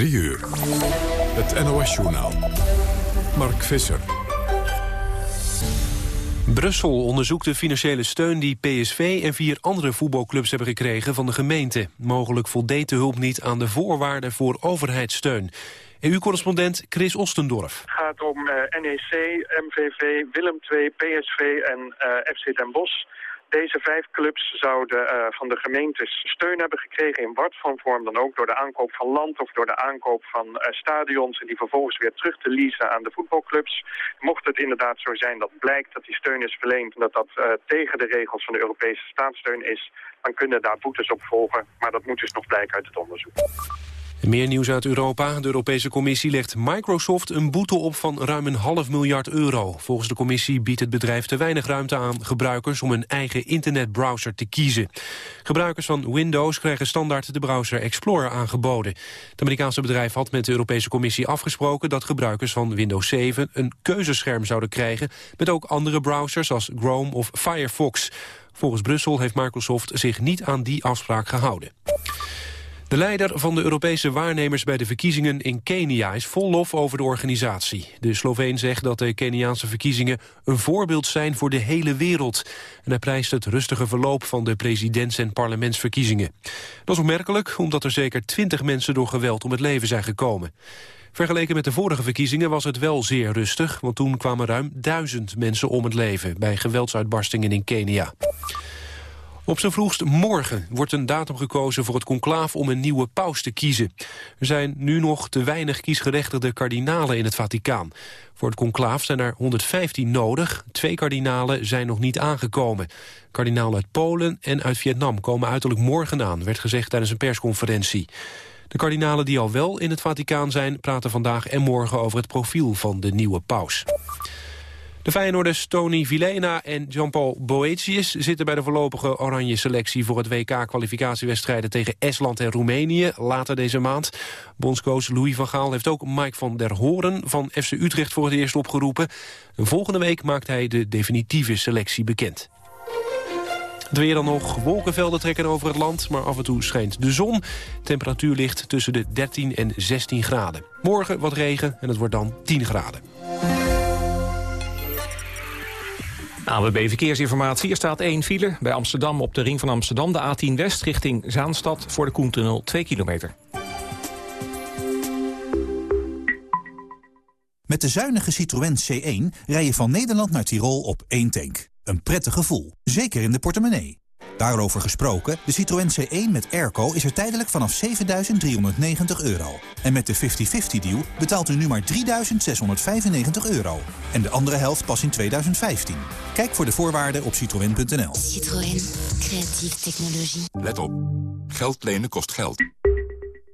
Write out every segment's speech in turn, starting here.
3 uur. Het NOS-journaal. Mark Visser. Brussel onderzoekt de financiële steun die PSV en vier andere voetbalclubs hebben gekregen van de gemeente. Mogelijk voldeed de hulp niet aan de voorwaarden voor overheidssteun. EU-correspondent Chris Ostendorf. Het gaat om uh, NEC, MVV, Willem II, PSV en uh, FC Den Bosch. Deze vijf clubs zouden uh, van de gemeentes steun hebben gekregen in wat van vorm dan ook door de aankoop van land of door de aankoop van uh, stadions en die vervolgens weer terug te leasen aan de voetbalclubs. Mocht het inderdaad zo zijn dat blijkt dat die steun is verleend en dat dat uh, tegen de regels van de Europese staatssteun is, dan kunnen daar boetes op volgen. Maar dat moet dus nog blijken uit het onderzoek. Meer nieuws uit Europa. De Europese Commissie legt Microsoft een boete op van ruim een half miljard euro. Volgens de Commissie biedt het bedrijf te weinig ruimte aan gebruikers om een eigen internetbrowser te kiezen. Gebruikers van Windows krijgen standaard de browser Explorer aangeboden. Het Amerikaanse bedrijf had met de Europese Commissie afgesproken dat gebruikers van Windows 7 een keuzescherm zouden krijgen met ook andere browsers als Chrome of Firefox. Volgens Brussel heeft Microsoft zich niet aan die afspraak gehouden. De leider van de Europese waarnemers bij de verkiezingen in Kenia is vol lof over de organisatie. De Sloveen zegt dat de Keniaanse verkiezingen een voorbeeld zijn voor de hele wereld. En hij prijst het rustige verloop van de presidents- en parlementsverkiezingen. Dat is opmerkelijk omdat er zeker twintig mensen door geweld om het leven zijn gekomen. Vergeleken met de vorige verkiezingen was het wel zeer rustig... want toen kwamen ruim duizend mensen om het leven... bij geweldsuitbarstingen in Kenia. Op zijn vroegst morgen wordt een datum gekozen voor het conclaaf om een nieuwe paus te kiezen. Er zijn nu nog te weinig kiesgerechtigde kardinalen in het Vaticaan. Voor het conclaaf zijn er 115 nodig. Twee kardinalen zijn nog niet aangekomen. Kardinalen uit Polen en uit Vietnam komen uiterlijk morgen aan, werd gezegd tijdens een persconferentie. De kardinalen die al wel in het Vaticaan zijn... praten vandaag en morgen over het profiel van de nieuwe paus. De Feyenoorders Tony Vilena en Jean-Paul Boetius zitten bij de voorlopige oranje selectie voor het WK-kwalificatiewedstrijden tegen Estland en Roemenië later deze maand. Bondscoach Louis van Gaal heeft ook Mike van der Horen van FC Utrecht voor het eerst opgeroepen. En volgende week maakt hij de definitieve selectie bekend. Het weer dan nog. Wolkenvelden trekken over het land, maar af en toe schijnt de zon. Temperatuur ligt tussen de 13 en 16 graden. Morgen wat regen en het wordt dan 10 graden. AWB Verkeersinformatie. Er staat één file bij Amsterdam op de ring van Amsterdam. De A10 West richting Zaanstad voor de Koentunnel 2 kilometer. Met de zuinige Citroën C1 rij je van Nederland naar Tirol op één tank. Een prettig gevoel, zeker in de portemonnee. Daarover gesproken, de Citroën C1 met airco is er tijdelijk vanaf 7.390 euro. En met de 50-50-deal betaalt u nu maar 3.695 euro. En de andere helft pas in 2015. Kijk voor de voorwaarden op citroën.nl. Citroën. Creatieve technologie. Let op. Geld lenen kost geld.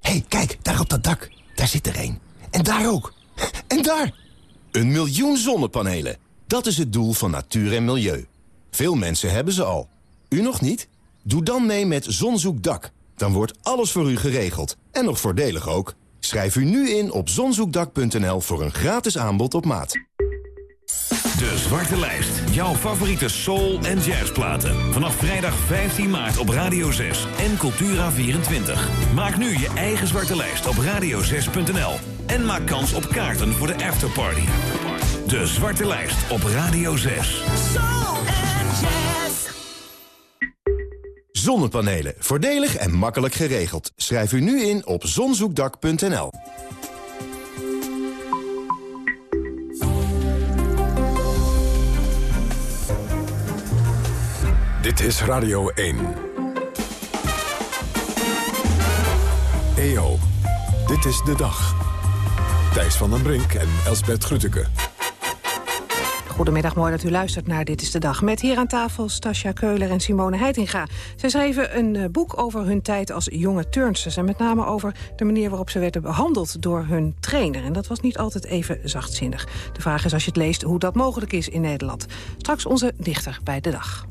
Hé, hey, kijk, daar op dat dak. Daar zit er een. En daar ook. En daar! Een miljoen zonnepanelen. Dat is het doel van natuur en milieu. Veel mensen hebben ze al. U nog niet? Doe dan mee met Zonzoekdak. Dan wordt alles voor u geregeld. En nog voordelig ook. Schrijf u nu in op zonzoekdak.nl voor een gratis aanbod op maat. De Zwarte Lijst. Jouw favoriete soul- en jazzplaten. Vanaf vrijdag 15 maart op Radio 6 en Cultura24. Maak nu je eigen Zwarte Lijst op radio6.nl. En maak kans op kaarten voor de afterparty. De Zwarte Lijst op Radio 6. Soul and jazz. Zonnepanelen. Voordelig en makkelijk geregeld. Schrijf u nu in op zonzoekdak.nl. Dit is Radio 1. EO, dit is de dag. Thijs van den Brink en Elsbert Grütke. Goedemiddag, mooi dat u luistert naar Dit is de Dag. Met hier aan tafel Stasja Keuler en Simone Heitinga. Zij schreven een eh, boek over hun tijd als jonge turnsters... en met name over de manier waarop ze werden behandeld door hun trainer. En dat was niet altijd even zachtzinnig. De vraag is als je het leest hoe dat mogelijk is in Nederland. Straks onze dichter bij de dag.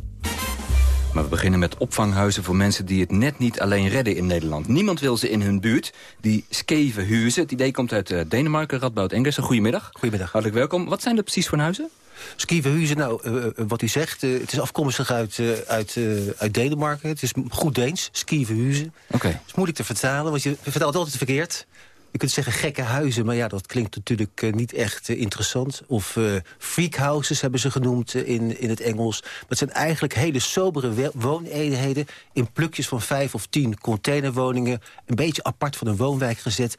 Maar we beginnen met opvanghuizen voor mensen die het net niet alleen redden in Nederland. Niemand wil ze in hun buurt. Die skeven huizen. Het idee komt uit uh, Denemarken. Radboud Engels. Goedemiddag. Goedemiddag. Hartelijk welkom. Wat zijn dat precies voor huizen? Skieverhuizen, nou, uh, wat u zegt, uh, het is afkomstig uit, uh, uit, uit Denemarken. Het is goed Deens, Skieverhuizen. Oké. Okay. Het is moeilijk te vertalen, want je vertelt altijd verkeerd. je kunt zeggen gekke huizen, maar ja, dat klinkt natuurlijk eh, niet echt eh, interessant. Of uh, freak houses hebben ze genoemd in, in het Engels. Maar het zijn eigenlijk hele sobere wooneenheden... in plukjes van vijf of tien containerwoningen... een beetje apart van een woonwijk gezet...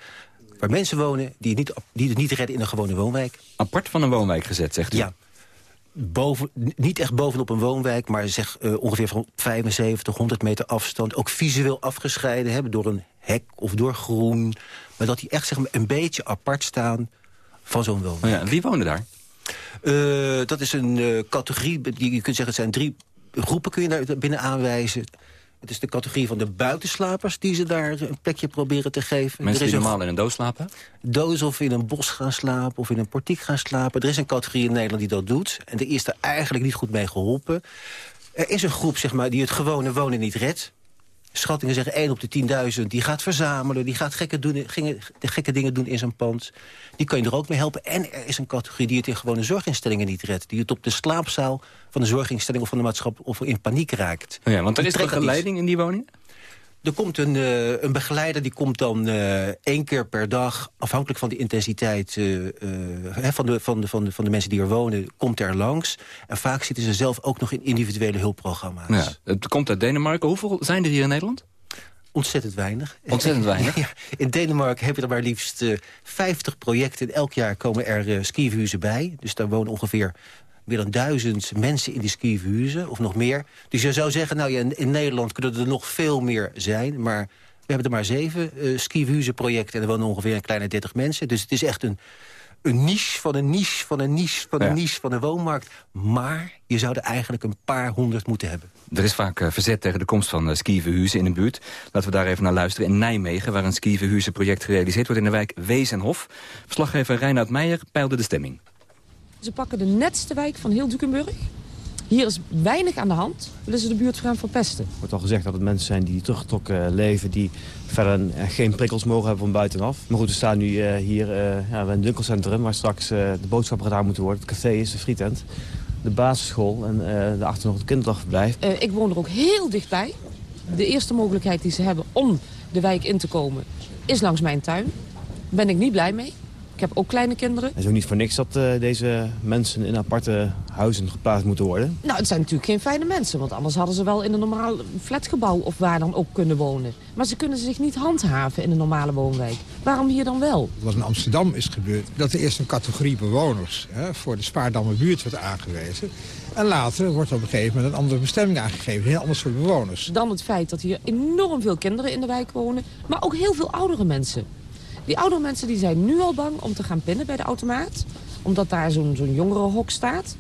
waar mensen wonen die het niet, die het niet redden in een gewone woonwijk. Apart van een woonwijk gezet, zegt u? Ja. Boven, niet echt bovenop een woonwijk, maar zeg uh, ongeveer van 75, 100 meter afstand. Ook visueel afgescheiden hebben door een hek of door groen. Maar dat die echt zeg maar, een beetje apart staan van zo'n woonwijk. Oh ja, wie wonen daar? Uh, dat is een uh, categorie, die, je kunt zeggen het zijn drie groepen kun je daar binnen aanwijzen. Het is de categorie van de buitenslapers die ze daar een plekje proberen te geven. Mensen die normaal in een doos slapen? Doos of in een bos gaan slapen of in een portiek gaan slapen. Er is een categorie in Nederland die dat doet. En er is er eigenlijk niet goed mee geholpen. Er is een groep zeg maar, die het gewone wonen niet redt. Schattingen zeggen 1 op de 10.000. Die gaat verzamelen, die gaat gekke, doen, gekke dingen doen in zijn pand. Die kan je er ook mee helpen. En er is een categorie die het in gewone zorginstellingen niet redt. Die het op de slaapzaal van de zorginstelling of van de maatschappij... of in paniek raakt. Oh ja, want er is begeleiding in die woning? Er komt een, uh, een begeleider, die komt dan uh, één keer per dag... afhankelijk van de intensiteit uh, van, de, van, de, van, de, van de mensen die er wonen... komt er langs. En vaak zitten ze zelf ook nog in individuele hulpprogramma's. Ja, het komt uit Denemarken. Hoeveel zijn er hier in Nederland? Ontzettend weinig. Ontzettend weinig? Ja, in Denemarken heb je er maar liefst 50 projecten. Elk jaar komen er uh, skiverhuizen bij. Dus daar wonen ongeveer meer dan duizend mensen in die skiverhuizen, of nog meer. Dus je zou zeggen, nou ja, in, Nederland kunnen er nog veel meer zijn... maar we hebben er maar zeven uh, projecten en er wonen ongeveer een kleine 30 mensen. Dus het is echt een, een niche van een niche van een niche van een niche van de woonmarkt. Maar je zou er eigenlijk een paar honderd moeten hebben. Er is vaak uh, verzet tegen de komst van uh, skiverhuizen in de buurt. Laten we daar even naar luisteren. In Nijmegen, waar een skiverhuizenproject gerealiseerd wordt in de wijk Wezenhof. Verslaggever Reinhard Meijer peilde de stemming. Ze pakken de netste wijk van heel Dukenburg. Hier is weinig aan de hand. Willen ze de buurt gaan verpesten? Er wordt al gezegd dat het mensen zijn die teruggetrokken leven... die verder geen prikkels mogen hebben van buitenaf. Maar goed, we staan nu uh, hier ja, bij een winkelcentrum... waar straks de boodschappen gedaan moeten worden. Het café is, de frietent, de basisschool en de achter nog het kinderdagverblijf. ik woon er ook heel dichtbij. De eerste mogelijkheid die ze hebben om de wijk in te komen... is langs mijn tuin. Daar ben ik niet blij mee. Ik heb ook kleine kinderen. Het is ook niet voor niks dat uh, deze mensen in aparte huizen geplaatst moeten worden. Nou, het zijn natuurlijk geen fijne mensen. Want anders hadden ze wel in een normaal flatgebouw of waar dan ook kunnen wonen. Maar ze kunnen zich niet handhaven in een normale woonwijk. Waarom hier dan wel? Wat in Amsterdam is gebeurd, dat er eerst een categorie bewoners hè, voor de Spaardammer buurt werd aangewezen. En later wordt op een gegeven moment een andere bestemming aangegeven. Een heel ander soort bewoners. Dan het feit dat hier enorm veel kinderen in de wijk wonen. Maar ook heel veel oudere mensen. Die oudere mensen die zijn nu al bang om te gaan pinnen bij de automaat. Omdat daar zo'n zo'n jongerenhok staat.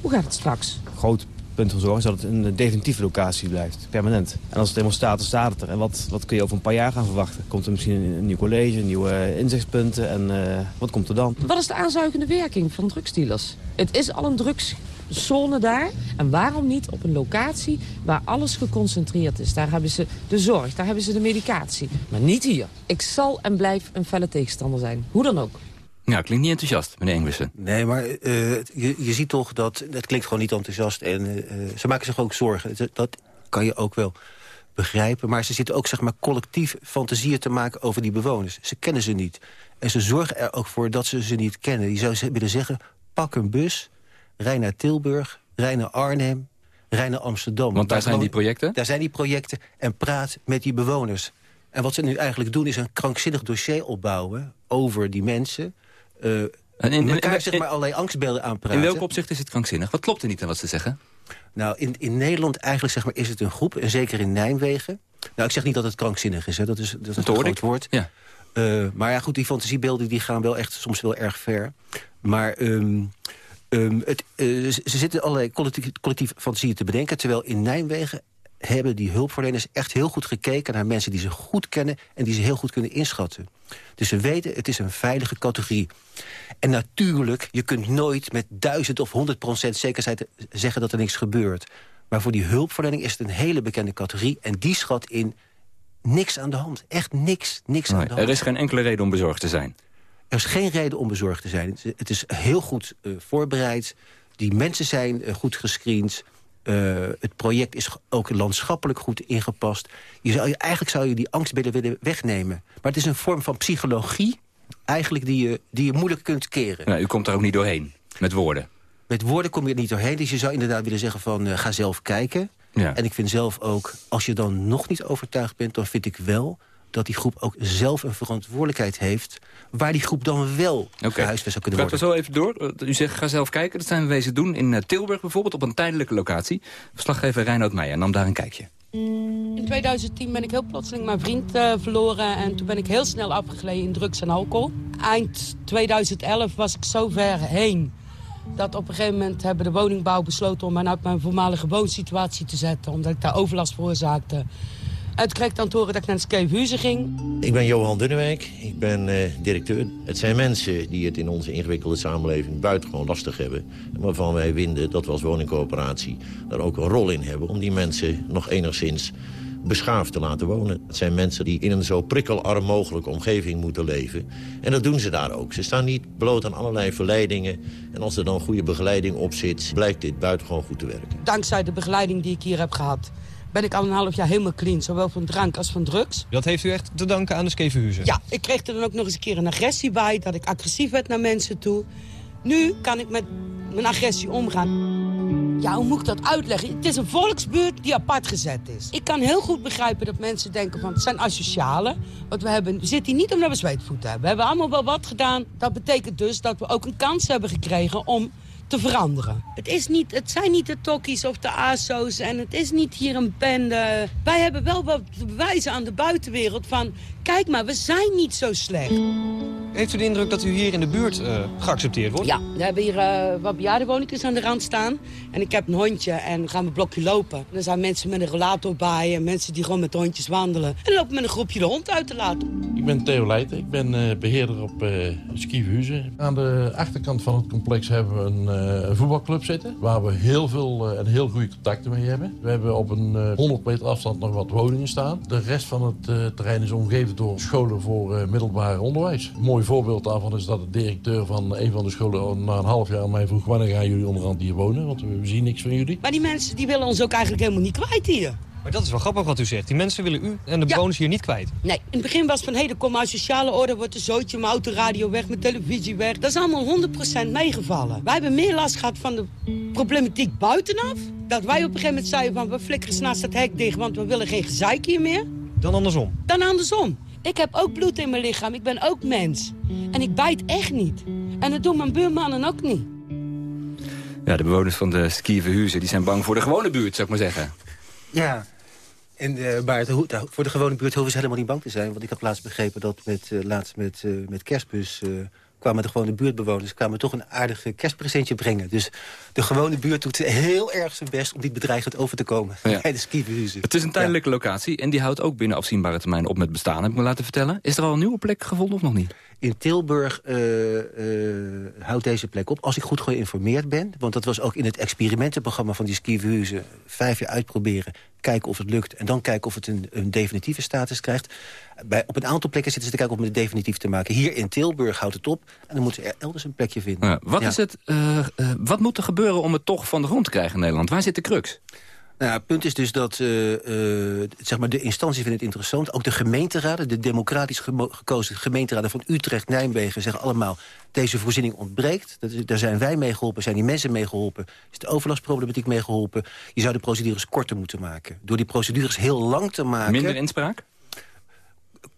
Hoe gaat het straks? Groot punt van zorg is dat het een definitieve locatie blijft, permanent. En als het eenmaal staat, dan staat het er. En wat, wat kun je over een paar jaar gaan verwachten? Komt er misschien een, nieuw college, nieuwe inzichtspunten en uh, wat komt er dan? Wat is de aanzuigende werking van drugsdealers? Het is al een drugs zone daar. En waarom niet op een locatie waar alles geconcentreerd is? Daar hebben ze de zorg, daar hebben ze de medicatie. Maar niet hier. Ik zal en blijf een felle tegenstander zijn. Hoe dan ook. Ja, klinkt niet enthousiast, meneer Engwissen. Nee, maar uh, je, je ziet toch dat... Het klinkt gewoon niet enthousiast. En uh, ze maken zich ook zorgen. Dat kan je ook wel begrijpen. Maar ze zitten ook zeg maar, collectief fantasieën te maken over die bewoners. Ze kennen ze niet. En ze zorgen er ook voor dat ze ze niet kennen. Die zou willen zeggen, pak een bus rij naar Tilburg, rij naar Arnhem, rij naar Amsterdam. Want daar zijn die projecten? Daar zijn die projecten en praat met die bewoners. En wat ze nu eigenlijk doen is een krankzinnig dossier opbouwen over die mensen... Uh, en in, elkaar zeg maar allerlei angstbeelden aanpraten. In welk opzicht is het krankzinnig? Wat klopt er niet aan wat ze zeggen? Nou, in, in Nederland eigenlijk zeg maar, is het een groep, en zeker in Nijmegen... Nou, ik zeg niet dat het krankzinnig is, hè. dat is, dat is een groot woord. Ja. Uh, maar ja, goed, die fantasiebeelden die gaan wel echt soms wel erg ver. Maar um, Um, het, uh, ze zitten allerlei collectief, collectief fantasieën te bedenken... terwijl in Nijmegen hebben die hulpverleners echt heel goed gekeken... naar mensen die ze goed kennen en die ze heel goed kunnen inschatten. Dus ze weten, het is een veilige categorie. En natuurlijk, je kunt nooit met duizend of honderd procent zekerheid zeggen dat er niks gebeurt. Maar voor die hulpverlening is het een hele bekende categorie... en die schat in niks aan de hand. Echt niks, niks aan de hand. Er is geen enkele reden om bezorgd te zijn. Er is geen reden om bezorgd te zijn. Het is heel goed uh, voorbereid. Die mensen zijn uh, goed gescreend. het project is ook landschappelijk goed ingepast. Je zou, eigenlijk zou je die angstbeelden willen wegnemen. Maar het is een vorm van psychologie eigenlijk die je, die je moeilijk kunt keren. Nou, u komt er ook niet doorheen, met woorden. Met woorden kom je er niet doorheen. Dus je zou inderdaad willen zeggen van ga zelf kijken. Ja. En ik vind zelf ook, als je dan nog niet overtuigd bent... dan vind ik wel dat die groep ook zelf een verantwoordelijkheid heeft... waar die groep dan wel okay. gehuisvest zou kunnen worden. Gaat we zo even door. U zegt, ga zelf kijken. Dat zijn we wezen doen in eh, Tilburg bijvoorbeeld, op een tijdelijke locatie. Verslaggever Reinoud Meijer nam daar een kijkje. In 2010 ben ik heel plotseling mijn vriend uh, verloren... en toen ben ik heel snel afgegleden in drugs en alcohol. Eind 2011 was ik zo ver heen... dat op een gegeven moment hebben de woningbouw besloten... om mij uit mijn voormalige woonsituatie te zetten... omdat ik daar overlast veroorzaakte. Te horen dat ik naar de Skeefhuizen ging. Ik ben Johan Dunnewijk, ik ben uh, directeur. Het zijn mensen die het in onze ingewikkelde samenleving buitengewoon lastig hebben. En waarvan wij vinden dat we als woningcoöperatie daar ook een rol in hebben... om die mensen nog enigszins beschaafd te laten wonen. Het zijn mensen die in een zo prikkelarm mogelijke omgeving moeten leven. En dat doen ze daar ook. Ze staan niet bloot aan allerlei verleidingen. En als er dan goede begeleiding op zit, blijkt dit buitengewoon goed te werken. Dankzij de begeleiding die ik hier heb gehad ben ik al een half jaar helemaal clean. Zowel van drank als van drugs. Dat heeft u echt te danken aan de Skevenhuizen? Ja, ik kreeg er dan ook nog eens een keer een agressie bij. Dat ik agressief werd naar mensen toe. Nu kan ik met mijn agressie omgaan. Ja, hoe moet ik dat uitleggen? Het is een volksbuurt die apart gezet is. Ik kan heel goed begrijpen dat mensen denken van... het zijn asocialen. Want we, hebben, we zitten hier niet omdat we zweetvoet hebben. We hebben allemaal wel wat gedaan. Dat betekent dus dat we ook een kans hebben gekregen om te veranderen. Het, is niet, het zijn niet de tokkies of de ASO's en het is niet hier een bende. Wij hebben wel wat bewijzen aan de buitenwereld van... kijk maar, we zijn niet zo slecht. Heeft u de indruk dat u hier in de buurt uh, geaccepteerd wordt? Ja, we hebben hier uh, wat bejaardenwoningjes aan de rand staan. En ik heb een hondje en dan gaan we een blokje lopen. En dan zijn mensen met een rollator bij en mensen die gewoon met hondjes wandelen. En lopen met een groepje de hond uit te laten. Ik ben Theo Leijten, ik ben uh, beheerder op uh, Skiverhuizen. Aan de achterkant van het complex hebben we een een voetbalclub zitten. Waar we heel veel en heel goede contacten mee hebben. We hebben op een 100 meter afstand nog wat woningen staan. De rest van het terrein is omgeven door scholen voor middelbaar onderwijs. Mooi voorbeeld daarvan is dat de directeur van een van de scholen na een half jaar mij vroeg... wanneer gaan jullie onderhand hier wonen? Want we zien niks van jullie. Maar die mensen die willen ons ook eigenlijk helemaal niet kwijt hier. Maar dat is wel grappig wat u zegt. Die mensen willen u en de bewoners hier niet kwijt. Nee, in het begin was het van... hé, hey, kom uit sociale orde, wordt een zootje, mijn autoradio weg, mijn televisie weg. Dat is allemaal 100% meegevallen. Wij hebben meer last gehad van de problematiek buitenaf. Dat wij op een gegeven moment zeiden van... we flikkeren naast het hek dicht, want we willen geen gezeik hier meer. Dan andersom? Dan andersom. Ik heb ook bloed in mijn lichaam. Ik ben ook mens. En ik bijt echt niet. En dat doen mijn buurmannen ook niet. Ja, de bewoners van de Skierverhuizen die zijn bang voor de gewone buurt, zou ik maar zeggen. Ja, en, uh, maar voor de gewone buurt hoeven ze helemaal niet bang te zijn. Want ik heb laatst begrepen dat met, uh, laatst met, uh, met kerstbus kwamen de gewone buurtbewoners kwamen toch een aardige kerstpresentje brengen. Dus de gewone buurt doet heel erg zijn best om niet bedreigend over te komen ja. bij de. Het is een tijdelijke locatie en die houdt ook binnen afzienbare termijn op met bestaan, heb ik me laten vertellen. Is er al een nieuwe plek gevonden of nog niet? In Tilburg uh, uh, houdt deze plek op, als ik goed geïnformeerd ben. Want dat was ook in het experimentenprogramma van die skiverhuizen. Vijf jaar uitproberen, kijken of het lukt... en dan kijken of het een, een definitieve status krijgt. Bij, op een aantal plekken zitten ze te kijken om het definitief te maken. Hier in Tilburg houdt het op en dan moeten ze elders een plekje vinden. wat, is het, uh, wat moet er gebeuren om het toch van de grond te krijgen in Nederland? Waar zit de crux? Nou, het punt is dus dat uh, uh, zeg maar de instanties vinden het interessant. Ook de gemeenteraden, de democratisch gekozen gemeenteraden van Utrecht, Nijmegen... zeggen allemaal, deze voorziening ontbreekt. Dat is, daar zijn wij mee geholpen, zijn die mensen mee geholpen. Is de overlastproblematiek mee geholpen. Je zou de procedures korter moeten maken. Door die procedures heel lang te maken... Minder inspraak?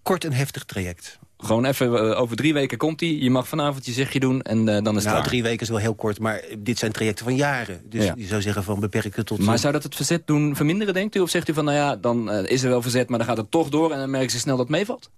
Kort en heftig traject. Gewoon even, uh, over drie weken komt hij. Je mag vanavond je zegje doen en uh, dan is het nou, klaar. drie weken is wel heel kort, maar dit zijn trajecten van jaren. Dus ja. je zou zeggen van beperken tot... Maar zou dat het verzet doen verminderen, denkt u? Of zegt u van, nou ja, dan uh, is er wel verzet, maar dan gaat het toch door... en dan merken ze snel dat het meevalt?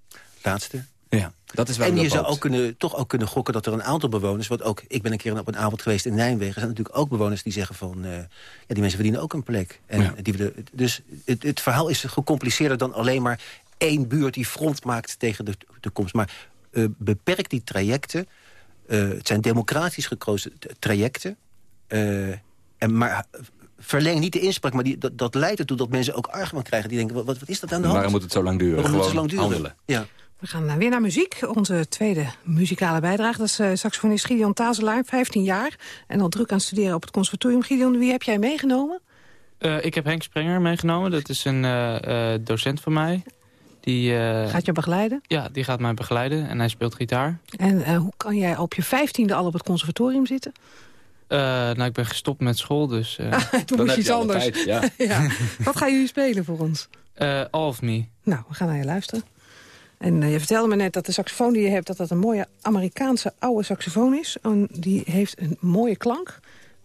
Laatste. Ja, dat is wel En je zou ook kunnen, toch ook kunnen gokken dat er een aantal bewoners... want ook, ik ben een keer op een avond geweest in Nijmegen... er zijn natuurlijk ook bewoners die zeggen van... ja, die mensen verdienen ook een plek. En ja. die dus het, het verhaal is gecompliceerder dan alleen maar één buurt die front maakt tegen de toekomst. Maar uh, beperk die trajecten. Uh, het zijn democratisch gekozen trajecten. Uh, en maar verleng niet de inspraak, maar die, dat, dat leidt ertoe dat mensen ook argwaan krijgen. Die denken, wat, wat is dat aan de hand? Waarom moet het zo lang duren? Waarom moet het zo lang duren? handelen. Ja. We gaan weer naar muziek. Onze tweede muzikale bijdrage. Dat is uh, saxofonist Gideon Tazelaar, 15 jaar. En al druk aan het studeren op het conservatorium. Gideon, wie heb jij meegenomen? Uh, ik heb Henk Sprenger meegenomen. Dat is een uh, docent van mij. Die, gaat je begeleiden? Ja, die gaat mij begeleiden en hij speelt gitaar. En hoe kan jij op je vijftiende al op het conservatorium zitten? nou, ik ben gestopt met school, dus... Toen moest je iets anders. Tijd, ja. ja. Wat gaan jullie spelen voor ons? All of Me. Nou, we gaan naar je luisteren. En je vertelde me net dat de saxofoon die je hebt... dat dat een mooie Amerikaanse oude saxofoon is. En die heeft een mooie klank...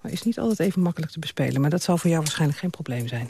Maar is niet altijd even makkelijk te bespelen. Maar dat zal voor jou waarschijnlijk geen probleem zijn.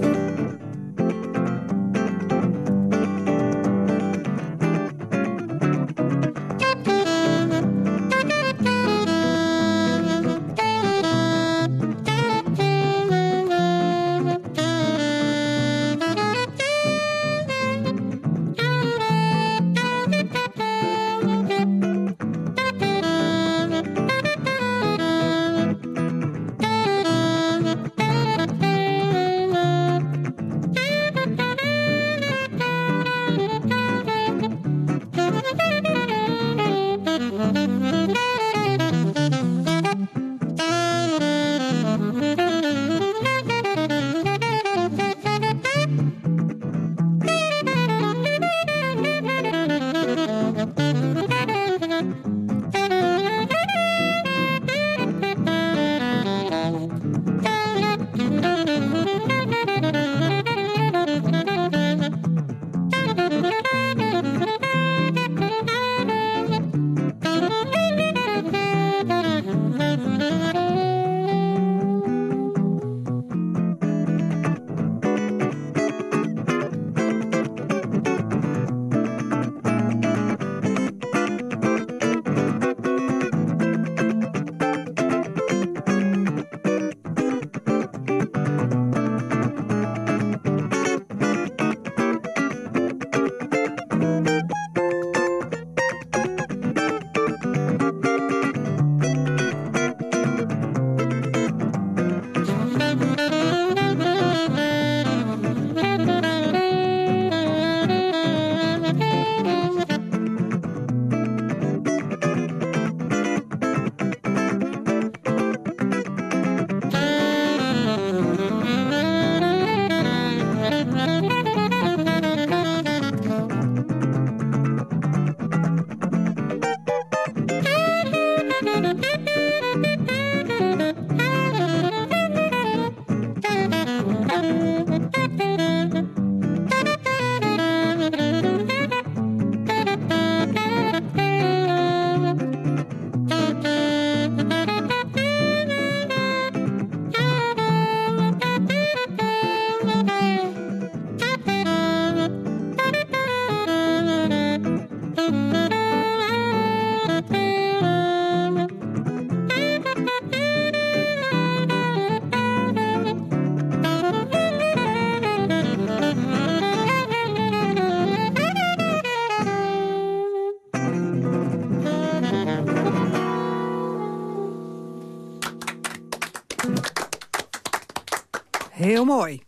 Heel mooi.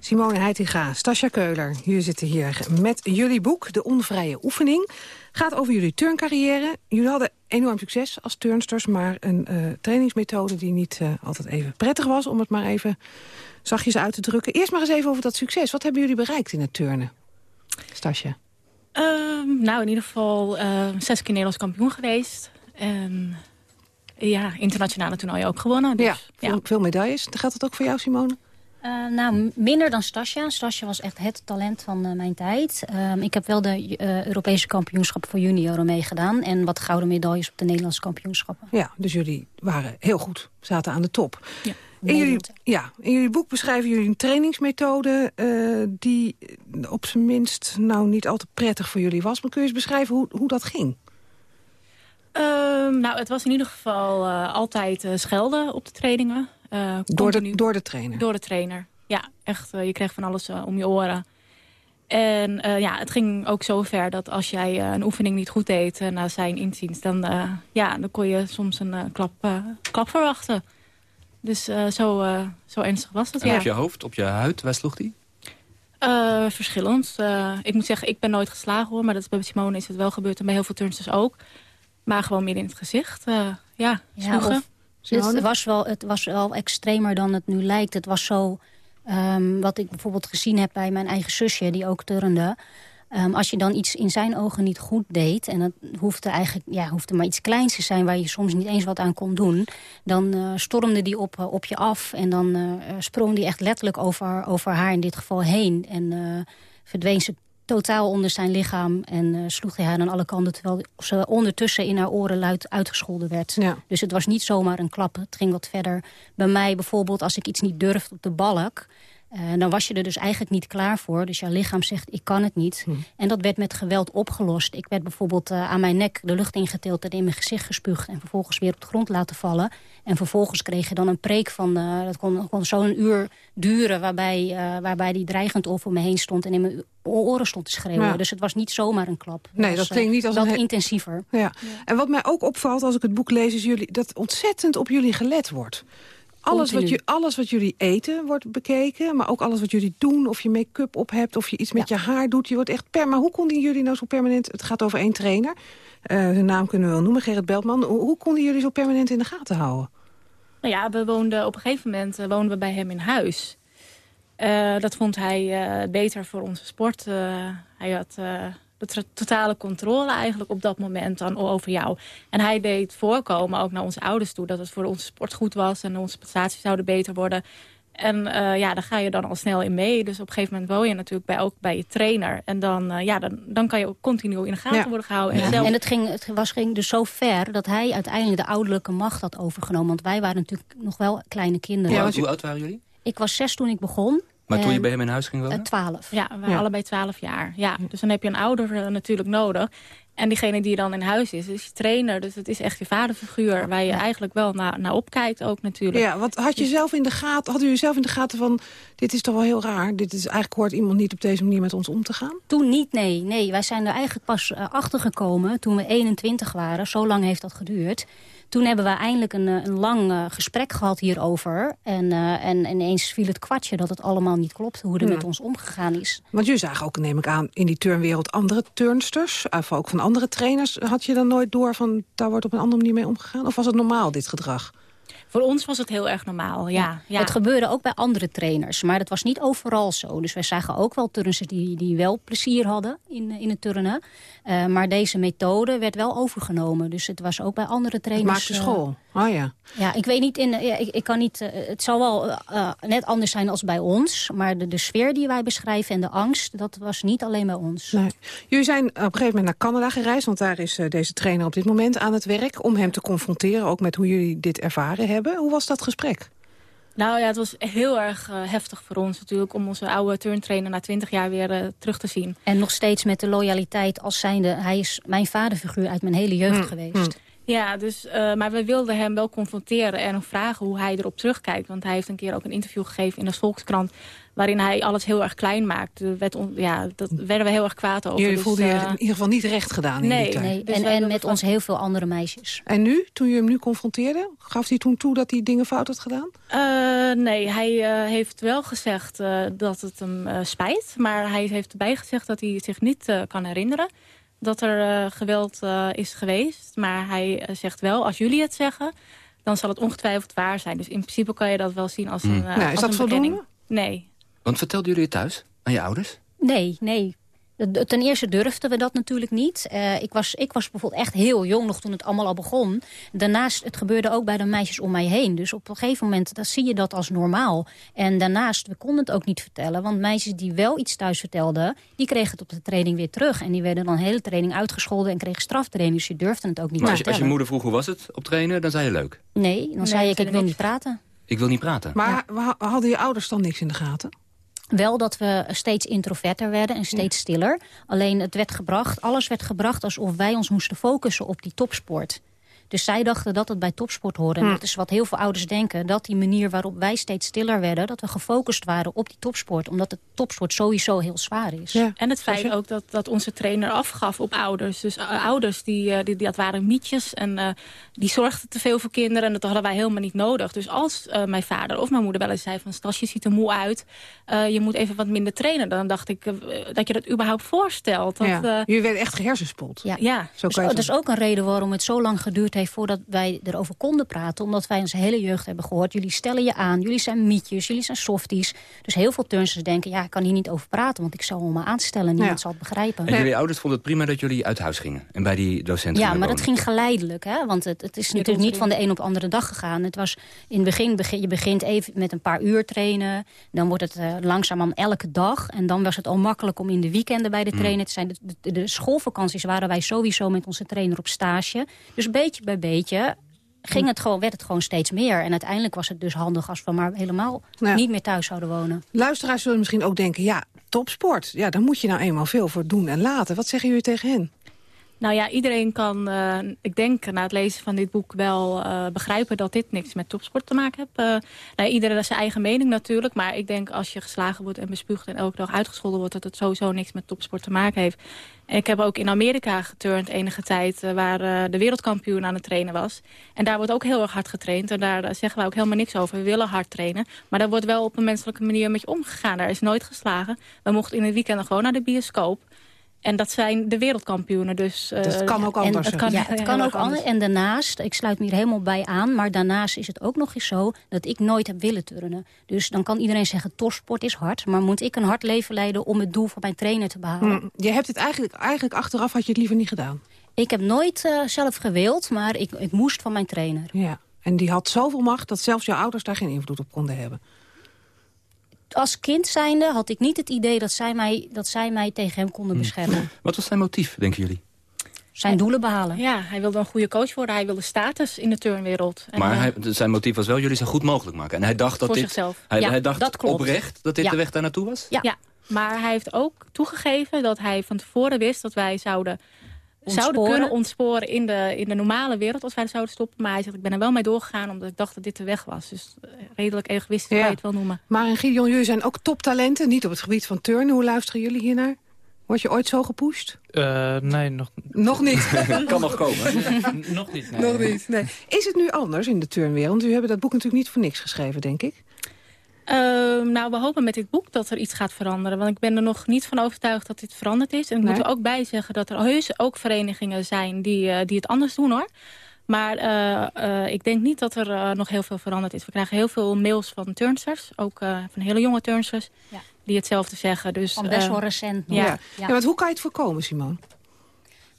Simone Heitinga, Stasja Keuler, jullie zitten hier met jullie boek... De Onvrije Oefening. Gaat over jullie turncarrière. Jullie hadden enorm succes als turnsters... maar een uh, trainingsmethode die niet uh, altijd even prettig was... om het maar even zachtjes uit te drukken. Eerst maar eens even over dat succes. Wat hebben jullie bereikt in het turnen? Stasja. Um, nou, in ieder geval uh, zes keer Nederlands kampioen geweest. En ja, internationale toernooi ook gewonnen. Dus, ja, veel, ja. veel medailles. Geldt dat ook voor jou, Simone? Uh, nou, minder dan Stasja. Stasja was echt het talent van uh, mijn tijd. Uh, ik heb wel de Europese kampioenschappen voor junioren meegedaan. En wat gouden medailles op de Nederlandse kampioenschappen. Ja, dus jullie waren heel goed. Zaten aan de top. Ja. In jullie, ja, in jullie boek beschrijven jullie een trainingsmethode... die op zijn minst nou niet al te prettig voor jullie was. Maar kun je eens beschrijven hoe, hoe dat ging? Ehm, nou, het was in ieder geval altijd schelden op de trainingen. Uh, door, de, door de trainer? Door de trainer, ja. Echt, uh, je kreeg van alles uh, om je oren. En ja, het ging ook zo ver dat als jij een oefening niet goed deed... na zijn inziens, dan, ja, dan kon je soms een klap, klap verwachten. Dus zo, zo ernstig was het, en op je hoofd, op je huid, waar sloeg die? verschillend. ik moet zeggen, ik ben nooit geslagen hoor. Maar dat is bij Simone is het wel gebeurd en bij heel veel turnsters ook. Maar gewoon midden in het gezicht, uh, ja, ja het, was wel, het was wel extremer dan het nu lijkt. Het was zo, um, wat ik bijvoorbeeld gezien heb bij mijn eigen zusje... die ook turnde... Um, als je dan iets in zijn ogen niet goed deed... en dat hoefde eigenlijk ja, hoefde maar iets kleins te zijn... waar je soms niet eens wat aan kon doen... dan uh, stormde die op, uh, op je af en dan uh, sprong die echt letterlijk over, over haar in dit geval heen. En verdween ze totaal onder zijn lichaam en sloeg hij haar aan alle kanten... terwijl ze ondertussen in haar oren luid uitgescholden werd. Ja. Dus het was niet zomaar een klap, het ging wat verder. Bij mij bijvoorbeeld, als ik iets niet durfde op de balk... Uh, dan was je er dus eigenlijk niet klaar voor. Dus jouw lichaam zegt, ik kan het niet. Hm. En dat werd met geweld opgelost. Ik werd bijvoorbeeld uh, aan mijn nek de lucht ingetild... en in mijn gezicht gespuugd en vervolgens weer op de grond laten vallen. En vervolgens kreeg je dan een preek van... Uh, dat kon, kon zo'n uur duren waarbij, waarbij die dreigend over me heen stond... en in mijn oren stond te schreeuwen. Ja. Dus het was niet zomaar een klap. Nee, dat klinkt niet als dat een... intensiever. Ja. ja. En wat mij ook opvalt als ik het boek lees... is jullie, dat ontzettend op jullie gelet wordt alles wat, je, alles wat jullie eten wordt bekeken, maar ook alles wat jullie doen. Of je make-up op hebt, of je iets met je haar doet. Je wordt echt per, maar hoe konden jullie nou zo permanent... Het gaat over één trainer. Uh, zijn naam kunnen we wel noemen, Gerrit Beltman. Hoe, hoe konden jullie zo permanent in de gaten houden? Nou ja, we woonden op een gegeven moment uh, woonden we bij hem in huis. Uh, dat vond hij beter voor onze sport. hij had de totale controle eigenlijk op dat moment dan over jou. En hij deed voorkomen, ook naar onze ouders toe... dat het voor onze sport goed was en onze prestaties zouden beter worden. En uh, ja, daar ga je dan al snel in mee. Dus op een gegeven moment woon je natuurlijk bij, ook bij je trainer. En dan, uh, ja, dan, dan kan je ook continu in de gaten ja. worden gehouden. Ja. En, zelf... en het, ging, het was, ging dus zo ver dat hij uiteindelijk de ouderlijke macht had overgenomen. Want wij waren natuurlijk nog wel kleine kinderen. Ja, hoe oud waren jullie? Ik was zes toen ik begon. Maar toen je bij hem in huis ging wonen? Uh, twaalf. Ja, we waren ja. allebei twaalf jaar. Ja, dus dan heb je een ouder uh, natuurlijk nodig. En diegene die dan in huis is, is je trainer. Dus het is echt je vaderfiguur waar je ja. eigenlijk wel naar, naar opkijkt ook natuurlijk. Ja, wat had je zelf in de gaten, had u zelf in de gaten van... dit is toch wel heel raar, dit is eigenlijk hoort iemand niet op deze manier met ons om te gaan? Toen niet, nee. nee wij zijn er eigenlijk pas uh, achter gekomen toen we 21 waren. Zo lang heeft dat geduurd. Toen hebben we eindelijk een, een lang uh, gesprek gehad hierover. En, uh, en ineens viel het kwartje dat het allemaal niet klopte... hoe er ja. met ons omgegaan is. Want jullie zagen ook, neem ik aan, in die turnwereld andere turnsters... of ook van andere trainers. Had je dan nooit door van, daar wordt op een andere manier mee omgegaan? Of was het normaal, dit gedrag? Voor ons was het heel erg normaal, ja. ja. Het gebeurde ook bij andere trainers, maar dat was niet overal zo. Dus wij zagen ook wel turners die, die wel plezier hadden in, in het turnen. Uh, maar deze methode werd wel overgenomen. Dus het was ook bij andere trainers... Het maakte school, uh, oh ja. Ja, ik weet niet, in, ja, ik, ik kan niet... Uh, het zal wel net anders zijn als bij ons. Maar de, de sfeer die wij beschrijven en de angst, dat was niet alleen bij ons. Nee. Jullie zijn op een gegeven moment naar Canada gereisd... want daar is deze trainer op dit moment aan het werk... om hem te confronteren, ook met hoe jullie dit ervaren hebben hebben. Hoe was dat gesprek? Nou ja, het was heel erg uh, heftig voor ons natuurlijk... om onze oude turntrainer na twintig jaar weer uh, terug te zien. En nog steeds met de loyaliteit als zijnde... hij is mijn vaderfiguur uit mijn hele jeugd mm. geweest. Mm. Ja, dus, uh, maar we wilden hem wel confronteren en vragen hoe hij erop terugkijkt. Want hij heeft een keer ook een interview gegeven in de Volkskrant waarin hij alles heel erg klein maakte. Werd on, ja, dat werden we heel erg kwaad over. Jullie dus, voelden je uh, in ieder geval niet recht gedaan in die tijd. Nee, dus en, en met ons heel veel andere meisjes. En nu, toen je hem nu confronteerde, gaf hij toen toe dat hij dingen fout had gedaan? Uh, nee, hij uh, heeft wel gezegd dat het hem spijt. Maar hij heeft erbij gezegd dat hij zich niet kan herinneren dat er geweld is geweest. Maar hij zegt wel, als jullie het zeggen, dan zal het ongetwijfeld waar zijn. Dus in principe kan je dat wel zien als mm. een, nou, is als dat een voldoende? Nee. Want vertelden jullie het thuis aan je ouders? Nee, nee. Ten eerste durfden we dat natuurlijk niet. Uh, ik, was, ik was bijvoorbeeld echt heel jong nog toen het allemaal al begon. Daarnaast, het gebeurde ook bij de meisjes om mij heen. Dus op een gegeven moment dan zie je dat als normaal. En daarnaast, we konden het ook niet vertellen. Want meisjes die wel iets thuis vertelden... die kregen het op de training weer terug. En die werden dan de hele training uitgescholden en kregen straftraining. Dus je durfde het ook niet maar te als je, als je moeder vroeg hoe was het op trainen, dan zei je leuk? Nee, dan nee, zei ik, ik wil niet praten. Ik wil niet praten? Maar ja. hadden je ouders dan niks in de gaten? Wel dat we steeds introverter werden en steeds ja. stiller. Alleen het werd gebracht, alles werd gebracht alsof wij ons moesten focussen op die topsport. Dus zij dachten dat het bij topsport hoorde. En Hm. dat is wat heel veel ouders denken. Dat die manier waarop wij steeds stiller werden... dat we gefocust waren op die topsport. Omdat de topsport sowieso heel zwaar is. En het feit ook dat, dat onze trainer afgaf op ouders. Dus eh, ouders, die, eh, die, die, dat waren mietjes. En eh, die zorgden te veel voor kinderen. En dat hadden wij helemaal niet nodig. Dus als eh, mijn vader of mijn moeder wel eens zei van... Stas, je ziet er moe uit. eh, je moet even wat minder trainen. Dan dacht ik dat je dat überhaupt voorstelt. Dat, Ja. eh, Jullie werden echt gehersenspoeld. Ja, ja. Zo dus, kan je dat het is ook een reden waarom het zo lang geduurd heeft... voordat wij erover konden praten. Omdat wij onze hele jeugd hebben gehoord. Jullie stellen je aan, jullie zijn mietjes, jullie zijn softies. Dus heel veel turnsters denken... ja, ik kan hier niet over praten, want ik zal me aanstellen. Niemand Ja. zal het begrijpen. En jullie ouders vonden het prima dat jullie uit huis gingen. En bij die docenten Ja, maar dat ging geleidelijk. Hè? Want het, het is natuurlijk niet van de een op de andere dag gegaan. Het was in het begin, begin, je begint even met een paar uur trainen. Dan wordt het eh, langzaamaan elke dag. En dan was het al makkelijk om in de weekenden bij de Mm. trainer te zijn. De, de, de schoolvakanties waren wij sowieso met onze trainer op stage. Dus beetje bij beetje ging het gewoon, werd het gewoon steeds meer. En uiteindelijk was het dus handig als we maar helemaal niet meer thuis zouden wonen. Luisteraars zullen misschien ook denken, ja, topsport. Ja, daar moet je nou eenmaal veel voor doen en laten. Wat zeggen jullie tegen hen? Nou ja, iedereen kan, eh, ik denk na het lezen van dit boek wel eh, begrijpen dat dit niks met topsport te maken heeft. Uh, nou, iedereen heeft zijn eigen mening natuurlijk, maar ik denk als je geslagen wordt en bespuugd en elke dag uitgescholden wordt, dat het sowieso niks met topsport te maken heeft. Ik heb ook in Amerika geturnd enige tijd, eh, waar eh, de wereldkampioen aan het trainen was. En daar wordt ook heel erg hard getraind en daar eh, zeggen wij ook helemaal niks over. We willen hard trainen, maar daar wordt wel op een menselijke manier met je omgegaan. Daar is nooit geslagen. We mochten in het weekend gewoon naar de bioscoop. En dat zijn de wereldkampioenen. Dus, Dus het kan ook En anders. het kan, ja, het heel kan erg ook anders. En daarnaast, ik sluit me hier helemaal bij aan... maar daarnaast is het ook nog eens zo dat ik nooit heb willen turnen. Dus dan kan iedereen zeggen, topsport is hard... maar moet ik een hard leven leiden om het doel van mijn trainer te behalen? Hm, je hebt het eigenlijk, eigenlijk achteraf had je het liever niet gedaan. Ik heb nooit eh, zelf gewild, maar ik, ik moest van mijn trainer. Ja. En die had zoveel macht dat zelfs jouw ouders daar geen invloed op konden hebben. Als kind zijnde had ik niet het idee dat zij mij, dat zij mij tegen hem konden beschermen. Wat was zijn motief, denken jullie? Zijn doelen behalen. Ja, hij wilde een goede coach worden. Hij wilde status in de turnwereld. En, maar eh, hij, zijn motief was wel jullie zo goed mogelijk maken. En hij dacht dat Voor dit, zichzelf. Hij, Ja, hij dacht dat klopt. oprecht dat dit Ja. de weg daar naartoe was? Ja. maar hij heeft ook toegegeven dat hij van tevoren wist dat wij zouden, zouden kunnen ontsporen in de, in de normale wereld als wij er zouden stoppen. Maar hij zegt, ik ben er wel mee doorgegaan omdat ik dacht dat dit de weg was. Dus eh, redelijk egoïstisch kan je het wel noemen. Maar en Gideon, jullie zijn ook toptalenten, niet op het gebied van turnen. Hoe luisteren jullie hiernaar? Word je ooit zo gepusht? Eh, nee, nog, Nog niet. kan nog komen. nog niet. nee. Nog niet, nee. Is het nu anders in de turnwereld? U hebben dat boek natuurlijk niet voor niks geschreven, denk ik. Ehm, nou, we hopen met dit boek dat er iets gaat veranderen. Want ik ben er nog niet van overtuigd dat dit veranderd is. En ik Nee. moet er ook bij zeggen dat er heus ook verenigingen zijn die, eh, die het anders doen hoor. Maar eh, eh, ik denk niet dat er nog heel veel veranderd is. We krijgen heel veel mails van turnsters, ook eh, van hele jonge turnsters, Ja. die hetzelfde zeggen. Dus, Van best wel recent. Ja. Ja. ja. want hoe kan je het voorkomen, Simone?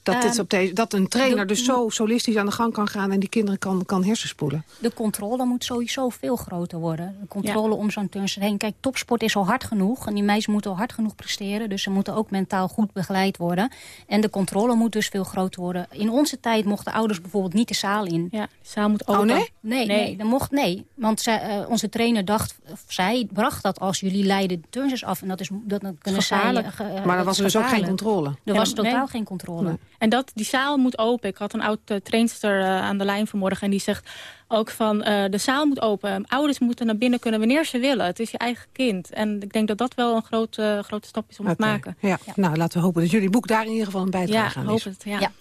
Dat, dit Ehm, op deze, dat een trainer de- dus zo solistisch aan de gang kan gaan... en die kinderen kan, kan hersenspoelen. De controle moet sowieso veel groter worden. De controle om zo'n turnster heen. Kijk, topsport is al hard genoeg. En die meisjes moeten al hard genoeg presteren. Dus ze moeten ook mentaal goed begeleid worden. En de controle moet dus veel groter worden. In onze tijd mochten ouders bijvoorbeeld niet de zaal in. Ja, de zaal moet Oh, open. nee? Nee, Nee. nee. dat mocht nee. Want zij, eh, onze trainer dacht, of zij bracht dat als jullie leiden de turnsters af. En dat, is, dat, dat kunnen zij... Eh, Maar er was dus ook geen controle. Er was Nee. totaal geen controle. En dat, die zaal moet open. Ik had een oud uh, trainster uh, aan de lijn vanmorgen. En die zegt ook van, uh, de zaal moet open. Ouders moeten naar binnen kunnen wanneer ze willen. Het is je eigen kind. En ik denk dat dat wel een grote, grote stap is om Okay. te maken. Ja. ja. nou laten we hopen dat jullie boek daar in ieder geval een bijdrage ja, aan is. hoop het, ja. ja.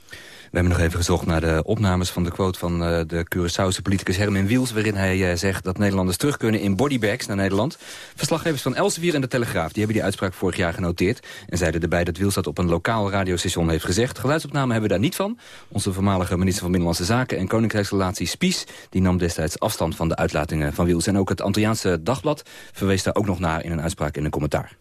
We hebben nog even gezocht naar de opnames van de quote van uh, de Curaçaose politicus Herman Wiels... waarin hij uh, zegt dat Nederlanders terug kunnen in bodybags naar Nederland. Verslaggevers van Elsevier en de Telegraaf die hebben die uitspraak vorig jaar genoteerd... en zeiden erbij dat Wiels dat op een lokaal radiostation heeft gezegd. Geluidsopname hebben we daar niet van. Onze voormalige minister van Binnenlandse Zaken en Koninkrijksrelaties Spies... die nam destijds afstand van de uitlatingen van Wiels. En ook het Antilliaanse Dagblad verwees daar ook nog naar in een uitspraak in een commentaar.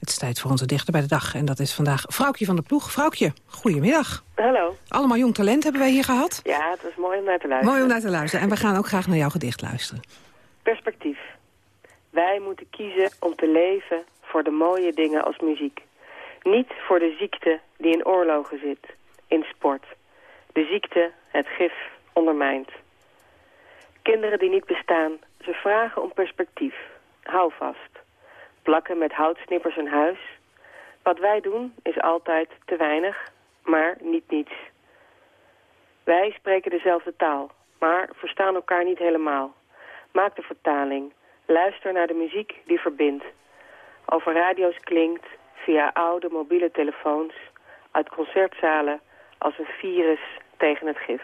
Het is tijd voor onze dichter bij de dag. En dat is vandaag Vrouwtje van de Ploeg. Vrouwtje, goedemiddag. Hallo. Allemaal jong talent hebben wij hier gehad. Ja, het was mooi om naar te luisteren. Mooi om naar te luisteren. En we gaan ook graag naar jouw gedicht luisteren. Perspectief. Wij moeten kiezen om te leven voor de mooie dingen als muziek. Niet voor de ziekte die in oorlogen zit, in sport. De ziekte, het gif, ondermijnt. Kinderen die niet bestaan, ze vragen om perspectief. Hou vast plakken met houtsnippers een huis. Wat wij doen is altijd te weinig, maar niet niets. Wij spreken dezelfde taal, maar verstaan elkaar niet helemaal. Maak de vertaling. Luister naar de muziek die verbindt. Over radio's klinkt, via oude mobiele telefoons, uit concertzalen, als een virus tegen het gif.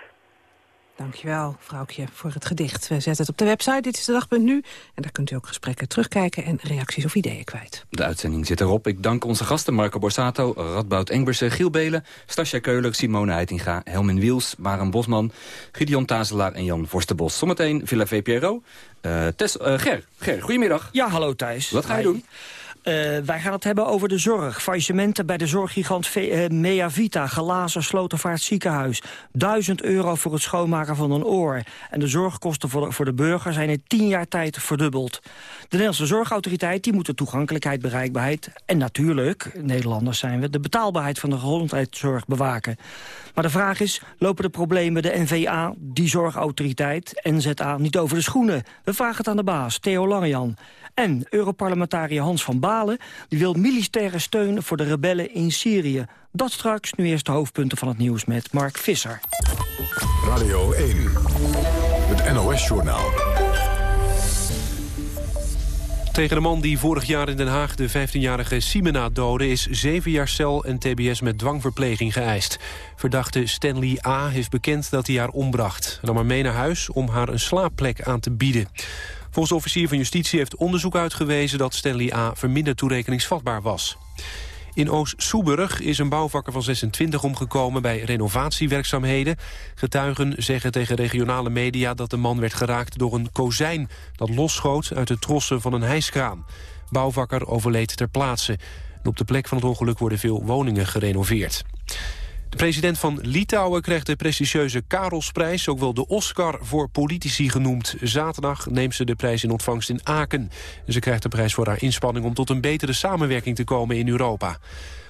Dankjewel, vrouwtje, voor het gedicht. We zetten het op de website, dit is de dag.nu. En daar kunt u ook gesprekken terugkijken en reacties of ideeën kwijt. De uitzending zit erop. Ik dank onze gasten Marco Borsato, Radboud Engbersen, Giel Belen... Stasja Keuler, Simone Heitinga, Helmin Wiels, Maren Bosman... Gideon Tazelaar en Jan Vorstenbos. Zometeen Villa VPRO. Uh, Tess, uh, Ger, Ger, goedemiddag. Ja, hallo Thijs. Wat ga je doen? Uh, wij gaan het hebben over de zorg. Faillissementen bij de zorggigant uh, Meavita, glazen slotenvaart ziekenhuis. Duizend euro voor het schoonmaken van een oor. En de zorgkosten voor de, voor de burger zijn in tien jaar tijd verdubbeld. De Nederlandse Zorgautoriteit die moet de toegankelijkheid, bereikbaarheid... en natuurlijk, Nederlanders zijn we, de betaalbaarheid van de gezondheidszorg bewaken. Maar de vraag is, lopen de problemen de NVA, die zorgautoriteit, NZA, niet over de schoenen? We vragen het aan de baas, Theo Langejan. En Europarlementariër Hans van Balen die wil militaire steun voor de rebellen in Syrië. Dat straks, nu eerst de hoofdpunten van het nieuws met Mark Visser. Radio 1, het NOS-journaal. Tegen de man die vorig jaar in Den Haag de 15-jarige Simena doodde... is zeven jaar cel en tbs met dwangverpleging geëist. Verdachte Stanley A. heeft bekend dat hij haar ombracht. Hij nam haar mee naar huis om haar een slaapplek aan te bieden. Volgens de officier van justitie heeft onderzoek uitgewezen... dat Stanley A. verminderd toerekeningsvatbaar was. In Oost-Soeburg is een bouwvakker van 26 omgekomen bij renovatiewerkzaamheden. Getuigen zeggen tegen regionale media dat de man werd geraakt door een kozijn... dat losschoot uit de trossen van een hijskraan. Bouwvakker overleed ter plaatse. En op de plek van het ongeluk worden veel woningen gerenoveerd. De president van Litouwen krijgt de prestigieuze Karelsprijs... ook wel de Oscar voor politici genoemd. Zaterdag neemt ze de prijs in ontvangst in Aken. En ze krijgt de prijs voor haar inspanning... om tot een betere samenwerking te komen in Europa.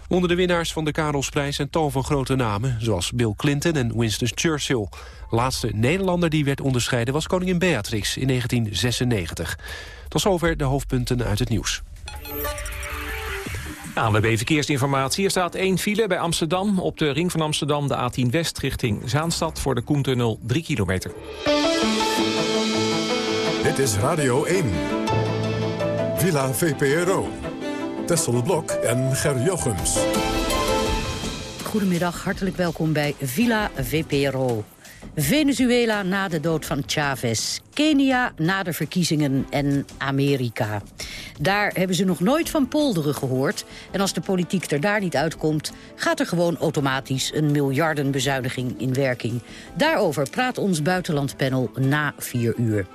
Onder de winnaars van de Karelsprijs zijn tal van grote namen... zoals Bill Clinton en Winston Churchill. Laatste Nederlander die werd onderscheiden was koningin Beatrix in 1996. Tot zover de hoofdpunten uit het nieuws. ANWB Verkeersinformatie. Er staat één file bij Amsterdam. Op de ring van Amsterdam, de A10 West richting Zaanstad... voor de Koentunnel 3 kilometer. Dit is Radio 1. Villa VPRO. Tessel Blok en Ger Jochems. Goedemiddag, hartelijk welkom bij Villa VPRO. Venezuela na de dood van Chavez. Kenia na de verkiezingen en Amerika. Daar hebben ze nog nooit van polderen gehoord. En als de politiek er daar niet uitkomt... gaat er gewoon automatisch een miljardenbezuiniging in werking. Daarover praat ons buitenlandpanel na vier uur.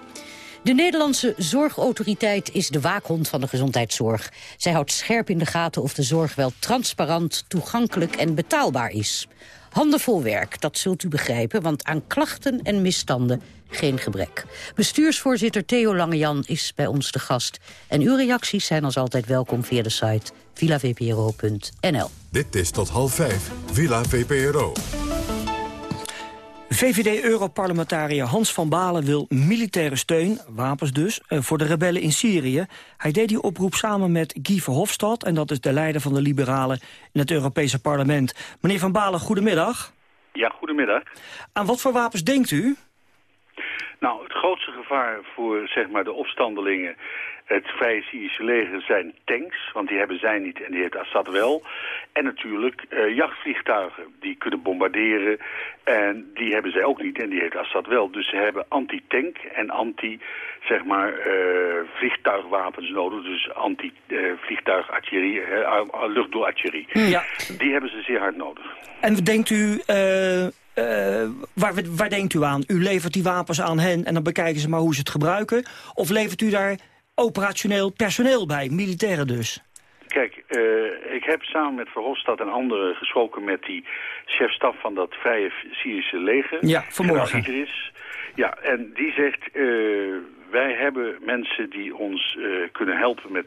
De Nederlandse Zorgautoriteit is de waakhond van de gezondheidszorg. Zij houdt scherp in de gaten of de zorg wel transparant, toegankelijk en betaalbaar is. Handenvol werk, dat zult u begrijpen, want aan klachten en misstanden geen gebrek. Bestuursvoorzitter Theo Langejan is bij ons de gast. En uw reacties zijn als altijd welkom via de site villavpro.nl. Dit is tot half vijf, Villa VPRO. VVD-europarlementariër Hans van Balen wil militaire steun, wapens dus, eh, voor de rebellen in Syrië. Hij deed die oproep samen met Guy Verhofstadt, en dat is de leider van de Liberalen in het Europese parlement. Meneer van Balen, goedemiddag. Ja, goedemiddag. Aan wat voor wapens denkt u? Nou, het grootste gevaar voor zeg maar, de opstandelingen het Vrije Syrische leger zijn tanks, want die hebben zij niet en die heeft Assad wel. En natuurlijk uh, jachtvliegtuigen, die kunnen bombarderen en die hebben zij ook niet en die heeft Assad wel. Dus ze hebben anti-tank en anti, zeg maar, vliegtuigwapens nodig, dus anti-vliegtuigartillerie, uh, luchtdoelartillerie. Ja. Die hebben ze zeer hard nodig. En denkt u... Uh, waar, waar, denkt u aan? U levert die wapens aan hen en dan bekijken ze maar hoe ze het gebruiken? Of levert u daar operationeel personeel bij, militairen dus? Kijk, uh, ik heb samen met Verhofstadt en anderen gesproken met die chef-staf van dat vrije Syrische leger. Ja, vanmorgen. Is. Ja, en die zegt, uh, wij hebben mensen die ons kunnen helpen met,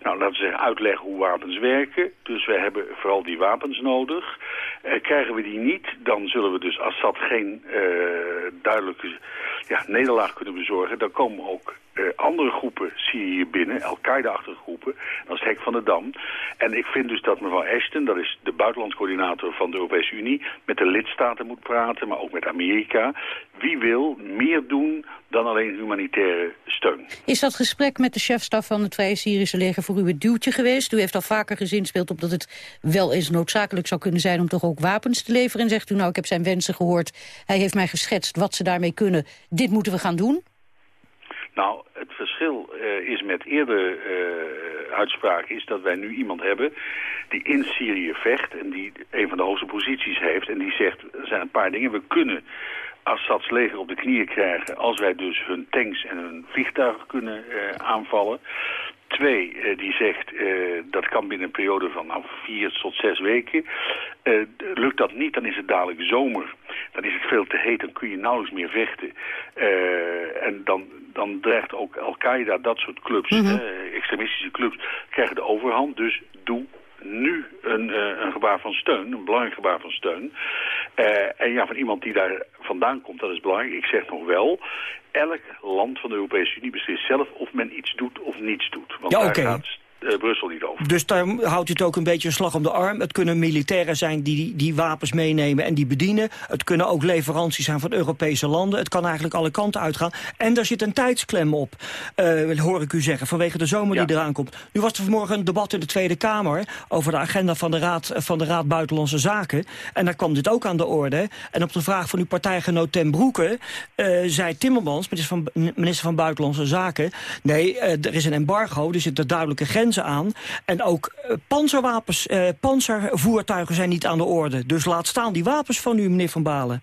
nou laten we zeggen, uitleggen hoe wapens werken. Dus wij hebben vooral die wapens nodig. krijgen we die niet, dan zullen we dus Assad geen duidelijke ja, nederlaag kunnen bezorgen. Dan komen ook andere groepen Syrië binnen, Al-Qaeda-achtige groepen. Dat is het hek van de dam. En ik vind dus dat mevrouw Ashton, dat is de buitenlandscoördinator van de Europese Unie, met de lidstaten moet praten, maar ook met Amerika. Wie wil meer doen dan alleen humanitaire steun. Is dat gesprek met de chefstaf van het Vrije Syrische leger voor u het duwtje geweest? U heeft al vaker gezinspeeld op dat het wel eens noodzakelijk zou kunnen zijn... om toch ook wapens te leveren. En zegt u nou, ik heb zijn wensen gehoord. Hij heeft mij geschetst wat ze daarmee kunnen. Dit moeten we gaan doen? Nou, het verschil uh, is met eerdere uh, uitspraken is dat wij nu iemand hebben die in Syrië vecht en die een van de hoogste posities heeft en die zegt, er zijn een paar dingen, we kunnen Assads leger op de knieën krijgen... als wij dus hun tanks en hun vliegtuigen kunnen uh, aanvallen. Twee, uh, die zegt uh, dat kan binnen een periode van nou, vier tot zes weken. lukt dat niet, dan is het dadelijk zomer. Dan is het veel te heet, dan kun je nauwelijks meer vechten. en dan, dan dreigt ook Al-Qaeda, dat soort clubs, mm -hmm. extremistische clubs, krijgen de overhand. Dus doe nu een, uh, een gebaar van steun, een belangrijk gebaar van steun. Uh, en ja, van iemand die daar vandaan komt, dat is belangrijk. Ik zeg nog wel, elk land van de Europese Unie beslist zelf of men iets doet of niets doet. Want ja, daar gaat uh, Brussel niet over. Dus daar houdt u het ook een beetje een slag om de arm. Het kunnen militairen zijn die die wapens meenemen en die bedienen. Het kunnen ook leveranties zijn van Europese landen. Het kan eigenlijk alle kanten uitgaan. En daar zit een tijdsklem op, uh, hoor ik u zeggen, vanwege de zomer ja. die eraan komt. Nu was er vanmorgen een debat in de Tweede Kamer... over de agenda van de Raad, van de Raad Buitenlandse Zaken. En daar kwam dit ook aan de orde. En op de vraag van uw partijgenoot ten Broeke... Uh, zei Timmermans, minister van, minister van Buitenlandse Zaken... nee, er is een embargo, er zitten duidelijke grenzen aan. En ook uh, panzerwapens, uh, panzervoertuigen zijn niet aan de orde. Dus laat staan die wapens van u, meneer Van Balen.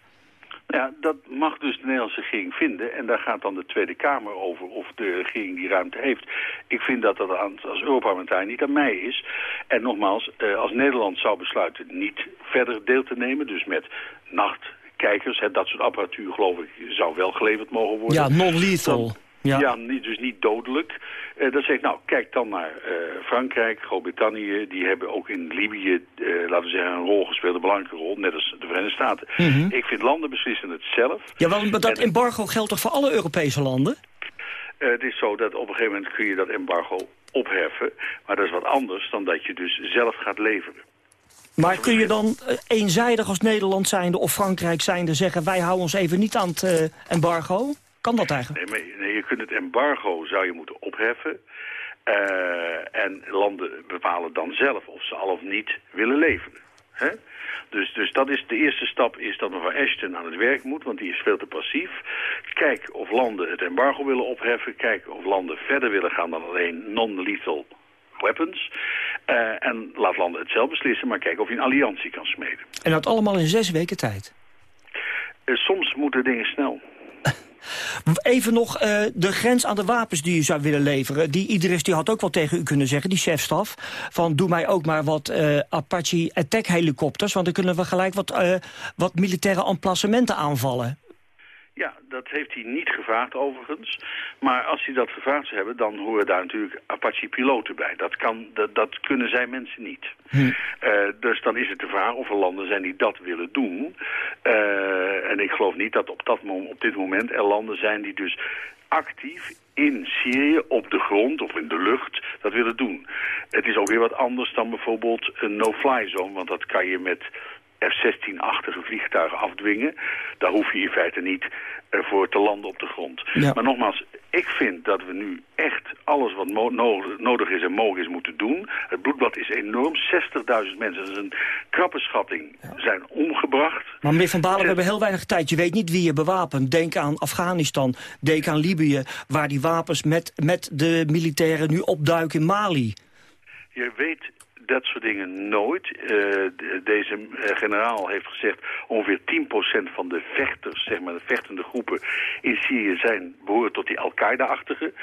Ja, dat mag dus de Nederlandse regering vinden. En daar gaat dan de Tweede Kamer over of de regering die ruimte heeft. Ik vind dat dat als Europarlementariër niet aan mij is. En nogmaals, uh, als Nederland zou besluiten niet verder deel te nemen... dus met nachtkijkers, dat soort apparatuur geloof ik zou wel geleverd mogen worden. Ja, non-lethal. Ja, ja niet, dus niet dodelijk. Uh, dan zeg ik, nou, kijk dan naar uh, Frankrijk, Groot-Brittannië. Die hebben ook in Libië, uh, laten we zeggen, een rol gespeeld, een belangrijke rol. Net als de Verenigde Staten. Mm -hmm. Ik vind landen beslissen het zelf. Ja, want dat en, embargo geldt toch voor alle Europese landen? het is zo dat op een gegeven moment kun je dat embargo opheffen. Maar dat is wat anders dan dat je dus zelf gaat leveren. Maar kun je dan eenzijdig als Nederland zijnde of Frankrijk zijnde zeggen... wij houden ons even niet aan het embargo? Kan dat eigenlijk? Nee, maar, nee, je kunt het embargo zou je moeten opheffen. Uh, en landen bepalen dan zelf of ze al of niet willen leveren. Hè? Dus, dus dat is de eerste stap is dat mevrouw Ashton aan het werk moet, want die is veel te passief. Kijk of landen het embargo willen opheffen. Kijk of landen verder willen gaan dan alleen non-lethal weapons. Uh, en laat landen het zelf beslissen, maar kijk of je een alliantie kan smeden. En dat allemaal in zes weken tijd? Uh, soms moeten dingen snel. Even nog uh, de grens aan de wapens die u zou willen leveren. Die Idris die had ook wel tegen u kunnen zeggen, die chefstaf... van doe mij ook maar wat uh, Apache attack helikopters... want dan kunnen we gelijk wat, uh, wat militaire emplacementen aanvallen. Ja, dat heeft hij niet gevraagd overigens. Maar als hij dat gevraagd zou hebben, dan horen daar natuurlijk Apache-piloten bij. Dat, kan, dat, dat kunnen zij mensen niet. Hm. Uh, dus dan is het de vraag of er landen zijn die dat willen doen. Uh, en ik geloof niet dat op, dat op dit moment er landen zijn die dus actief in Syrië op de grond of in de lucht dat willen doen. Het is ook weer wat anders dan bijvoorbeeld een no-fly zone, want dat kan je met F-16-achtige vliegtuigen afdwingen. Daar hoef je in feite niet uh, voor te landen op de grond. Ja. Maar nogmaals, ik vind dat we nu echt alles wat nodig is en mogelijk is moeten doen. Het bloedbad is enorm. 60.000 mensen, dat is een krappe schatting, ja. zijn omgebracht. Maar meneer Van Balen, we hebben heel weinig tijd. Je weet niet wie je bewapent. Denk aan Afghanistan, denk aan Libië... waar die wapens met, met de militairen nu opduiken in Mali. Je weet dat soort dingen nooit. De, deze uh, generaal heeft gezegd ongeveer 10% van de vechters, zeg maar de vechtende groepen in Syrië zijn behoren tot die Al-Qaeda-achtige.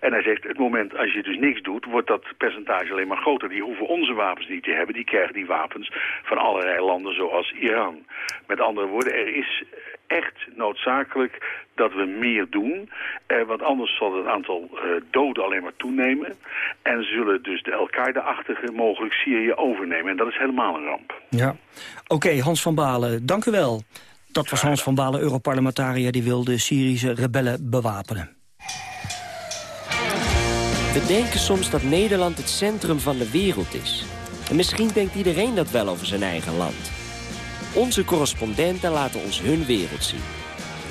En hij zegt, het moment als je dus niks doet, wordt dat percentage alleen maar groter. Die hoeven onze wapens niet te hebben, die krijgen die wapens van allerlei landen zoals Iran. Met andere woorden, er is echt noodzakelijk dat we meer doen. Eh, want anders zal het aantal uh, doden alleen maar toenemen. En zullen dus de Al-Qaeda-achtige mogelijk Syrië overnemen. En dat is helemaal een ramp. Ja. Oké, okay, Hans van Balen, dank u wel. Dat was Hans van Balen, Europarlementariër... die wil de Syrische rebellen bewapenen. We denken soms dat Nederland het centrum van de wereld is. En misschien denkt iedereen dat wel over zijn eigen land. Onze correspondenten laten ons hun wereld zien.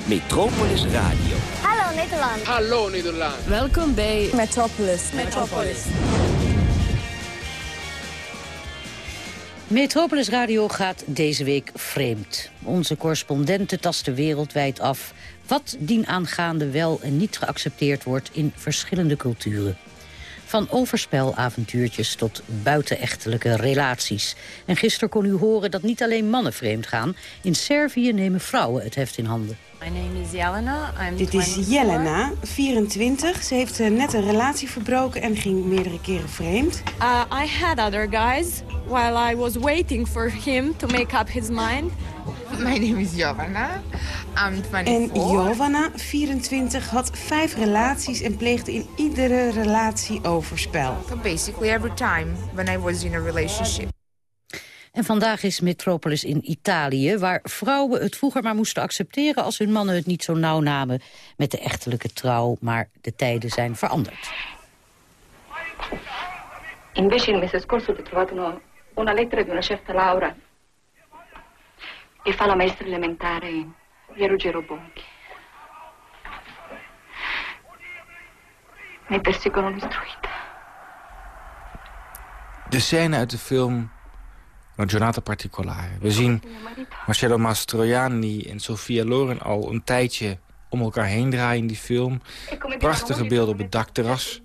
Metropolis Radio. Hallo Nederland. Hallo Nederland. Welkom bij Metropolis. Metropolis. Metropolis Radio gaat deze week vreemd. Onze correspondenten tasten wereldwijd af... wat dienaangaande wel en niet geaccepteerd wordt in verschillende culturen. Van overspelavontuurtjes tot buitenechtelijke relaties. En gisteren kon u horen dat niet alleen mannen vreemd gaan. In Servië nemen vrouwen het heft in handen. My name is Jelena. I'm Dit is Jelena, 24. Ze heeft uh, net een relatie verbroken en ging meerdere keren vreemd. Uh, I had other guys while I was waiting for him to make up his mind. My name is Jovana. I'm 24. En Jovana, 24, had vijf relaties en pleegde in iedere relatie overspel. So basically every time when I was in a relationship. En vandaag is Metropolis in Italië... waar vrouwen het vroeger maar moesten accepteren... als hun mannen het niet zo nauw namen met de echtelijke trouw. Maar de tijden zijn veranderd. Invece il mese scorso ho trovato una lettera di una certa Laura che fa la maestra elementare via Ruggero Bonchi. Mi perseguono istruita. De scène uit de film giornata particolare. We zien Marcello Mastroianni en Sofia Loren al een tijdje om elkaar heen draaien in die film. Prachtige beelden op het dakterras.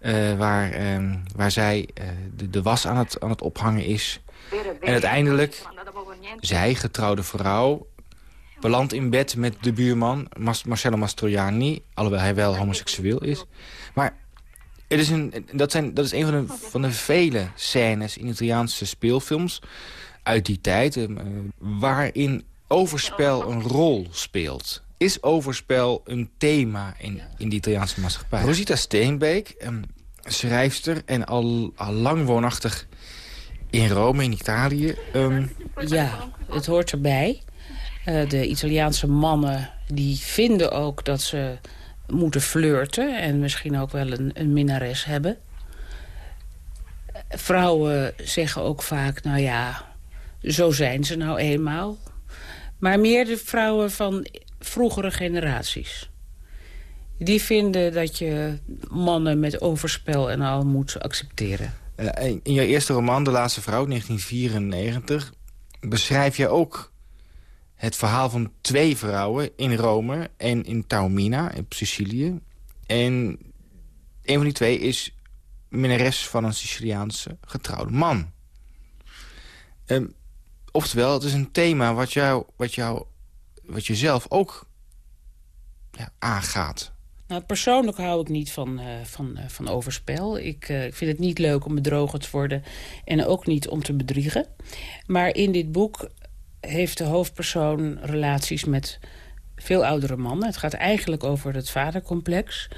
Uh, waar, uh, waar zij uh, de, de, was aan het, aan het ophangen is. En uiteindelijk, zij, getrouwde vrouw, belandt in bed met de buurman, Marcello Mastroianni. Alhoewel hij wel homoseksueel is. Maar het is een, dat, zijn, dat is een van de, van de vele scènes in Italiaanse speelfilms uit die tijd... Uh, waarin overspel een rol speelt. Is overspel een thema in, in de Italiaanse maatschappij? Rosita Steenbeek, um, schrijfster en al, al lang woonachtig in Rome, in Italië. Um... Ja, het hoort erbij. Uh, de Italiaanse mannen die vinden ook dat ze moeten flirten en misschien ook wel een, een minnares hebben. Vrouwen zeggen ook vaak, nou ja, zo zijn ze nou eenmaal. Maar meer de vrouwen van vroegere generaties. Die vinden dat je mannen met overspel en al moet accepteren. Uh, in je eerste roman, De Laatste Vrouw, 1994... beschrijf je ook het verhaal van twee vrouwen in Rome en in Taormina, op Sicilië. En een van die twee is minnares van een Siciliaanse getrouwde man. Um, oftewel, het is een thema wat, jou, wat, jou, wat je zelf ook ja, aangaat. Nou, persoonlijk hou ik niet van, uh, van, uh, van overspel. Ik, uh, ik vind het niet leuk om bedrogen te worden en ook niet om te bedriegen. Maar in dit boek heeft de hoofdpersoon relaties met veel oudere mannen. Het gaat eigenlijk over het vadercomplex.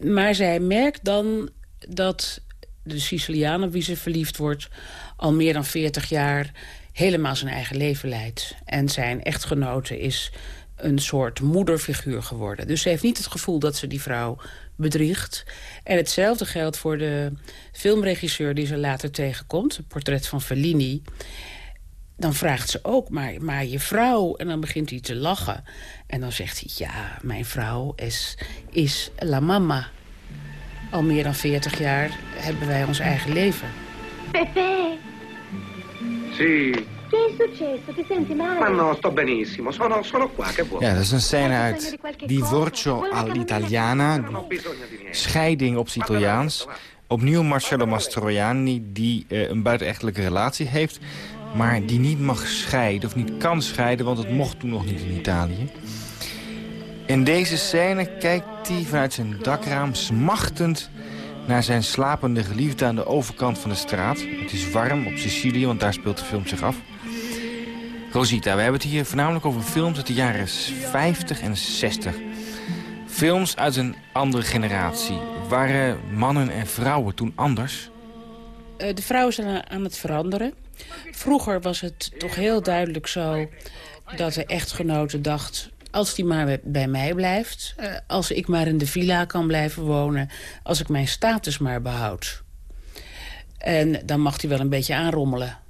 Maar zij merkt dan dat de Siciliaan op wie ze verliefd wordt... al meer dan 40 jaar helemaal zijn eigen leven leidt. En zijn echtgenote is een soort moederfiguur geworden. Dus ze heeft niet het gevoel dat ze die vrouw bedriegt. En hetzelfde geldt voor de filmregisseur die ze later tegenkomt. Het portret van Fellini dan vraagt ze ook, maar, maar je vrouw... en dan begint hij te lachen. En dan zegt hij, ja, mijn vrouw is, is la mama. Al meer dan 40 jaar hebben wij ons eigen leven. Pepe! Sì. Che è successo? Ti senti male? Ma no, sto benissimo. Sono, sono qua, che vuoi? Ja, dat is een scène uit Divorzio all'Italiana. Scheiding op het Italiaans. Opnieuw Marcello Mastroianni, die uh, een buitenechtelijke relatie heeft maar die niet mag scheiden of niet kan scheiden... want het mocht toen nog niet in Italië. In deze scène kijkt hij vanuit zijn dakraam smachtend... naar zijn slapende geliefde aan de overkant van de straat. Het is warm op Sicilië, want daar speelt de film zich af. Rosita, we hebben het hier voornamelijk over films uit de jaren 50 en 60. Films uit een andere generatie. Waren mannen en vrouwen toen anders? De vrouwen zijn aan het veranderen. Vroeger was het toch heel duidelijk zo dat de echtgenote dacht... als die maar bij mij blijft. Uh, als ik maar in de villa kan blijven wonen. Als ik mijn status maar behoud. En dan mag hij wel een beetje aanrommelen.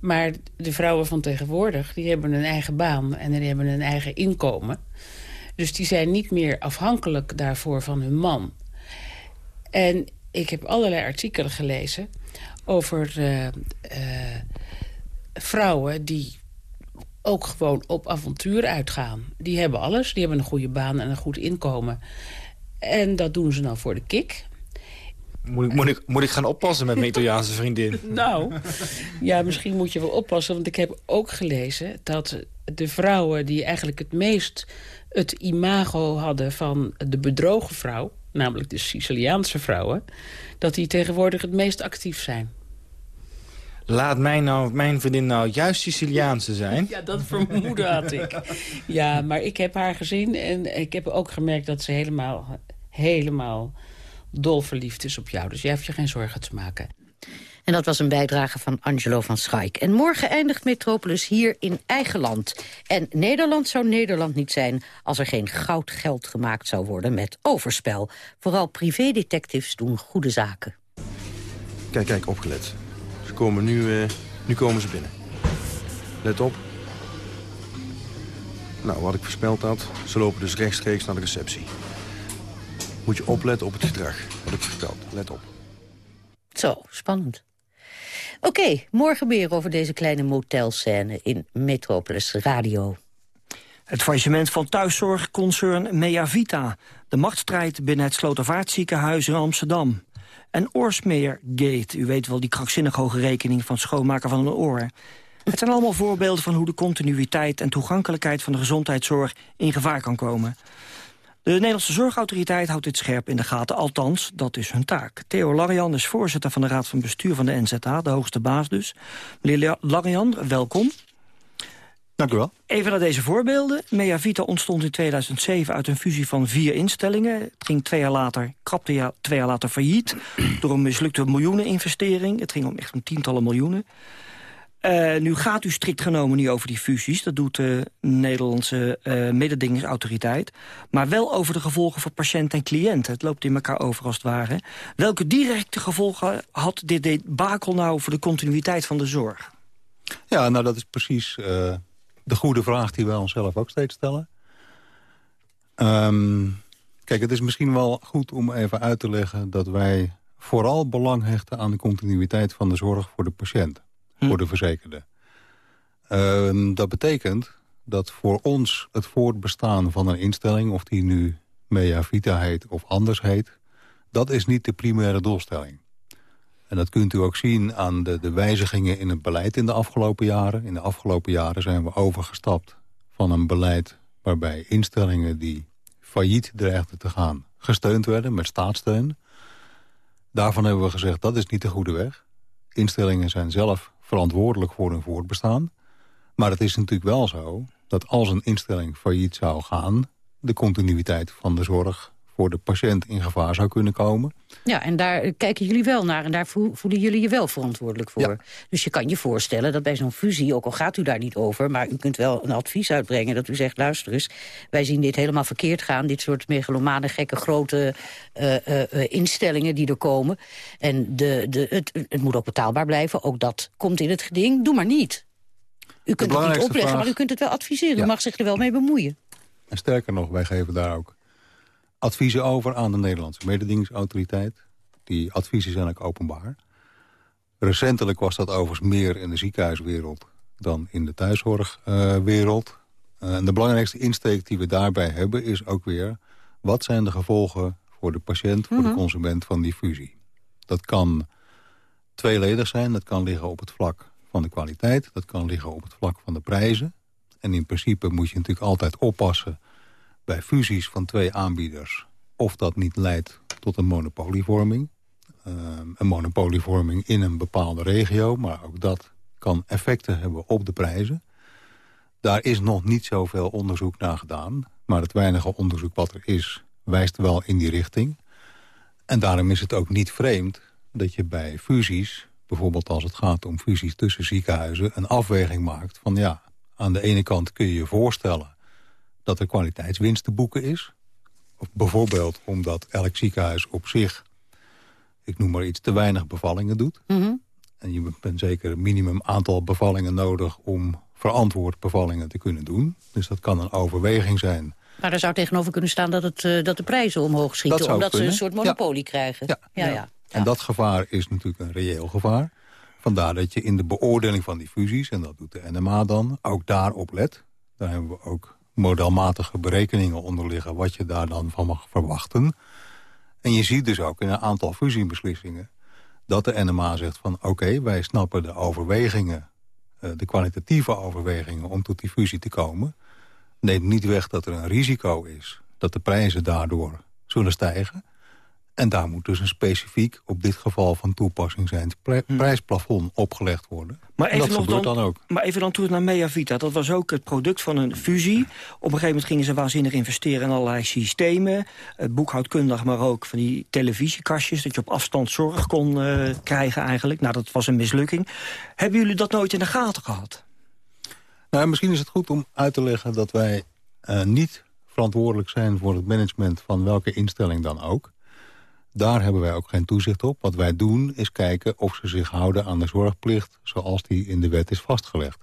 Maar de vrouwen van tegenwoordig, die hebben een eigen baan... en die hebben een eigen inkomen. Dus die zijn niet meer afhankelijk daarvoor van hun man. En ik heb allerlei artikelen gelezen over uh, uh, vrouwen die ook gewoon op avontuur uitgaan. Die hebben alles, die hebben een goede baan en een goed inkomen. En dat doen ze dan voor de kick. Moet ik, moet, ik, moet ik gaan oppassen met mijn Italiaanse vriendin? nou, ja, misschien moet je wel oppassen. Want ik heb ook gelezen dat de vrouwen die eigenlijk het meest het imago hadden van de bedrogen vrouw... namelijk de Siciliaanse vrouwen... dat die tegenwoordig het meest actief zijn. Laat mij nou, mijn vriendin nou juist Siciliaanse zijn. Ja, dat vermoeden had ik. Ja, maar ik heb haar gezien en ik heb ook gemerkt dat ze helemaal, helemaal dol verliefd is op jou. Dus jij hebt je geen zorgen te maken. En dat was een bijdrage van Angelo van Schaik. En morgen eindigt Metropolis hier in eigen land. En Nederland zou Nederland niet zijn... als er geen goudgeld gemaakt zou worden met overspel. Vooral privédetectives doen goede zaken. Kijk, kijk, opgelet. Ze komen nu, uh, nu komen ze binnen. Let op. Nou, wat ik voorspeld had, ze lopen dus rechtstreeks naar de receptie. Moet je opletten op het gedrag, wat ik verteld. Let op. Zo, spannend. Oké, morgen meer over deze kleine motelscène in Metropolis Radio. Het faillissement van thuiszorgconcern Meavita. De machtsstrijd binnen het Slotervaartziekenhuis in Amsterdam. En Gate. u weet wel die krankzinnig hoge rekening van schoonmaken van een oor. Het zijn allemaal voorbeelden van hoe de continuïteit en toegankelijkheid van de gezondheidszorg in gevaar kan komen. De Nederlandse Zorgautoriteit houdt dit scherp in de gaten. Althans, dat is hun taak. Theo Larian is voorzitter van de Raad van Bestuur van de NZA, de hoogste baas dus. Meneer Larian, welkom. Dank u wel. Even naar deze voorbeelden. Meavita ontstond in 2007 uit een fusie van vier instellingen. Het ging twee jaar later, krapte ja, twee jaar later failliet... door een mislukte miljoeneninvestering. Het ging om echt om tientallen miljoenen. Uh, nu gaat u strikt genomen niet over die fusies. Dat doet de Nederlandse uh, mededingingsautoriteit. Maar wel over de gevolgen voor patiënt en cliënt. Het loopt in elkaar over als het ware. Welke directe gevolgen had dit debakel nou... voor de continuïteit van de zorg? Ja, nou dat is precies uh, de goede vraag die wij onszelf ook steeds stellen. Um, kijk, het is misschien wel goed om even uit te leggen... dat wij vooral belang hechten aan de continuïteit van de zorg voor de patiënt hm. voor de verzekerde. Uh, dat betekent dat voor ons het voortbestaan van een instelling... of die nu Mea Vita heet of anders heet... dat is niet de primaire doelstelling. En dat kunt u ook zien aan de, de wijzigingen in het beleid in de afgelopen jaren. In de afgelopen jaren zijn we overgestapt van een beleid... waarbij instellingen die failliet dreigden te gaan gesteund werden met staatssteun. Daarvan hebben we gezegd, dat is niet de goede weg. Instellingen zijn zelf verantwoordelijk voor hun voortbestaan. Maar het is natuurlijk wel zo dat als een instelling failliet zou gaan... de continuïteit van de zorg voor de patiënt in gevaar zou kunnen komen. Ja, en daar kijken jullie wel naar en daar voelen jullie je wel verantwoordelijk voor. Dus je kan je voorstellen dat bij zo'n fusie, ook al gaat u daar niet over... maar u kunt wel een advies uitbrengen dat u zegt... luister eens, wij zien dit helemaal verkeerd gaan... dit soort megalomane, gekke, grote uh, uh, instellingen die er komen. En de, de, het, het moet ook betaalbaar blijven, ook dat komt in het geding. Doe maar niet. U kunt het niet opleggen, maar u kunt het wel adviseren. U mag zich er wel mee bemoeien. En sterker nog, wij geven daar ook adviezen over aan de Nederlandse mededingingsautoriteit. Die adviezen zijn ook openbaar. Recentelijk was dat overigens meer in de ziekenhuiswereld dan in de thuiszorgwereld. Uh, en de belangrijkste insteek die we daarbij hebben is ook weer... wat zijn de gevolgen voor de patiënt, voor de mhm. consument van die fusie? Dat kan tweeledig zijn. Dat kan liggen op het vlak van de kwaliteit. Dat kan liggen op het vlak van de prijzen. En in principe moet je natuurlijk altijd oppassen bij fusies van twee aanbieders... of dat niet leidt tot een monopolievorming. Uh, een monopolievorming in een bepaalde regio, maar ook dat kan effecten hebben op de prijzen. Daar is nog niet zoveel onderzoek naar gedaan. Maar het weinige onderzoek wat er is, wijst wel in die richting. En daarom is het ook niet vreemd dat je bij fusies... bijvoorbeeld als het gaat om fusies tussen ziekenhuizen... een afweging maakt van ja, aan de ene kant kun je je voorstellen dat er kwaliteitswinst te boeken is. Of bijvoorbeeld omdat elk ziekenhuis op zich, ik noem maar iets, te weinig bevallingen doet. Mhm. En je bent zeker een minimum aantal bevallingen nodig om verantwoord bevallingen te kunnen doen. Dus dat kan een overweging zijn. Maar er zou tegenover kunnen staan dat, het, eh, dat de prijzen omhoog schieten... omdat kunnen. ze een soort monopolie krijgen. Ja. Ja, ja. En dat gevaar is natuurlijk een reëel gevaar. Vandaar dat je in de beoordeling van die fusies, en dat doet de NMA dan, ook daarop let. Daar hebben we ook modelmatige berekeningen onder liggen... wat je daar dan van mag verwachten. En je ziet dus ook in een aantal fusiebeslissingen... dat de NMA zegt van oké, wij snappen de overwegingen... eh, de kwalitatieve overwegingen om tot die fusie te komen. Neemt niet weg dat er een risico is... dat de prijzen daardoor zullen stijgen... En daar moet dus een specifiek, op dit geval van toepassing zijn... pri- prijsplafond opgelegd worden. Hmm. Maar En even, dat gebeurt dan, ook. maar even dan terug naar Meavita. Dat was ook het product van een fusie. Op een gegeven moment gingen ze waanzinnig investeren in allerlei systemen. eh, boekhoudkundig, maar ook van die televisiekastjes... dat je op afstand zorg kon eh, krijgen eigenlijk. Nou, dat was een mislukking. Hebben jullie dat nooit in de gaten gehad? Nou, misschien is het goed om uit te leggen dat wij eh, niet verantwoordelijk zijn... voor het management van welke instelling dan ook. Daar hebben wij ook geen toezicht op. Wat wij doen is kijken of ze zich houden aan de zorgplicht... zoals die in de wet is vastgelegd.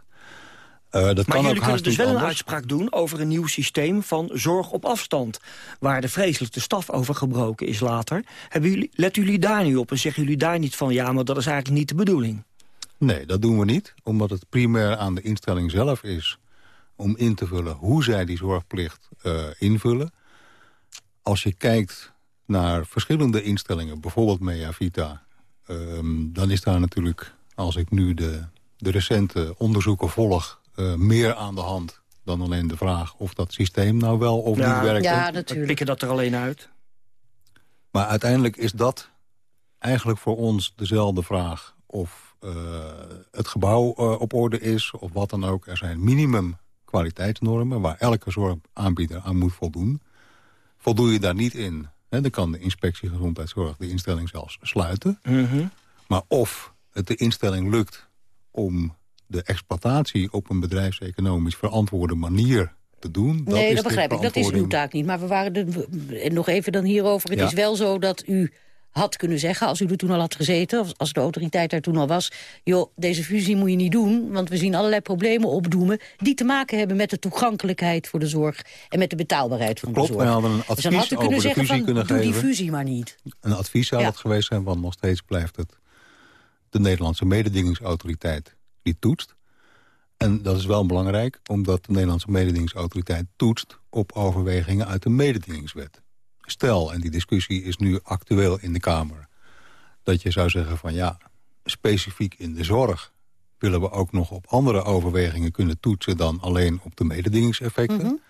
Eh, dat Maar kan ook jullie kunnen dus wel een uitspraak doen over een nieuw systeem van zorg op afstand. Waar de vreselijke staf over gebroken is later. Hebben jullie, letten jullie daar nu op en zeggen jullie daar niet van... ja, maar dat is eigenlijk niet de bedoeling? Nee, dat doen we niet. Omdat het primair aan de instelling zelf is... om in te vullen hoe zij die zorgplicht eh, invullen. Als je kijkt naar verschillende instellingen, bijvoorbeeld Meavita... ehm, dan is daar natuurlijk, als ik nu de, de recente onderzoeken volg... eh, meer aan de hand dan alleen de vraag of dat systeem nou wel of niet werkt. Ja, natuurlijk. We pikken dat er alleen uit. Maar uiteindelijk is dat eigenlijk voor ons dezelfde vraag... of eh, het gebouw eh, op orde is of wat dan ook. Er zijn minimum kwaliteitsnormen waar elke zorgaanbieder aan moet voldoen. Voldoe je daar niet in, dan kan de inspectie gezondheidszorg de instelling zelfs sluiten. Mhm. Maar of het de instelling lukt om de exploitatie op een bedrijfseconomisch verantwoorde manier te doen... dat nee, dat begrijp ik. Dat is uw taak niet. Maar we waren er, en nog even dan hierover. Het Ja. is wel zo dat u had kunnen zeggen, als u er toen al had gezeten... of als de autoriteit daar toen al was... joh, deze fusie moet je niet doen, want we zien allerlei problemen opdoemen... die te maken hebben met de toegankelijkheid voor de zorg... en met de betaalbaarheid van Klopt, de zorg. wij hadden een dus advies had over kunnen de fusie van, kunnen doe die geven. fusie maar niet. Een advies zou Ja. dat geweest zijn, want nog steeds blijft het de Nederlandse mededingingsautoriteit die toetst. En dat is wel belangrijk, omdat de Nederlandse mededingingsautoriteit toetst op overwegingen uit de mededingingswet. Stel, en die discussie is nu actueel in de Kamer, dat je zou zeggen van ja, specifiek in de zorg willen we ook nog op andere overwegingen kunnen toetsen dan alleen op de mededingingseffecten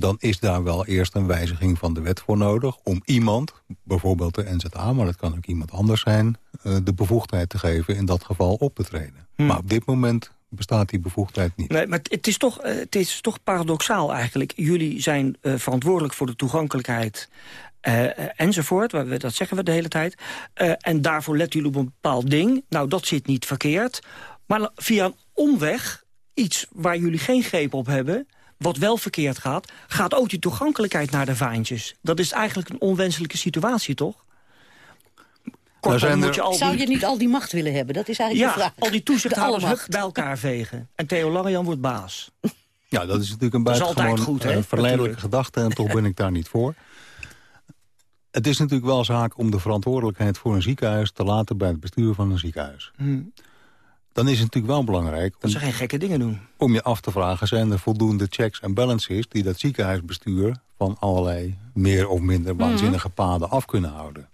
dan is daar wel eerst een wijziging van de wet voor nodig... om iemand, bijvoorbeeld de NZA, maar dat kan ook iemand anders zijn... eh, de bevoegdheid te geven in dat geval op te treden. Maar op dit moment bestaat die bevoegdheid niet. Nee, maar het- is toch, eh, het is toch paradoxaal eigenlijk. Jullie zijn eh, verantwoordelijk voor de toegankelijkheid eh, enzovoort. we- Dat zeggen we de hele tijd. En daarvoor letten jullie op een bepaald ding. Nou, dat zit niet verkeerd. Maar via een omweg, iets waar jullie geen greep op hebben... wat wel verkeerd gaat, gaat ook die toegankelijkheid naar de vaantjes. Dat is eigenlijk een onwenselijke situatie, toch? Kortom, zijn moet je al Zou je niet al die macht willen hebben? Dat is eigenlijk ja, de vraag. al die De toezichthouders bij elkaar vegen. En Theo Langejan wordt baas. Ja, dat is natuurlijk een Dat buitengewoon goed, hè, eh, verleidelijke natuurlijk. gedachte... en toch ben ik daar niet voor. Het is natuurlijk wel zaak om de verantwoordelijkheid voor een ziekenhuis... te laten bij het bestuur van een ziekenhuis. Hm. Dan is het natuurlijk wel belangrijk... Dat om, ze geen gekke dingen doen. om je af te vragen... zijn er voldoende checks en balances... die dat ziekenhuisbestuur van allerlei meer of minder waanzinnige paden af kunnen houden.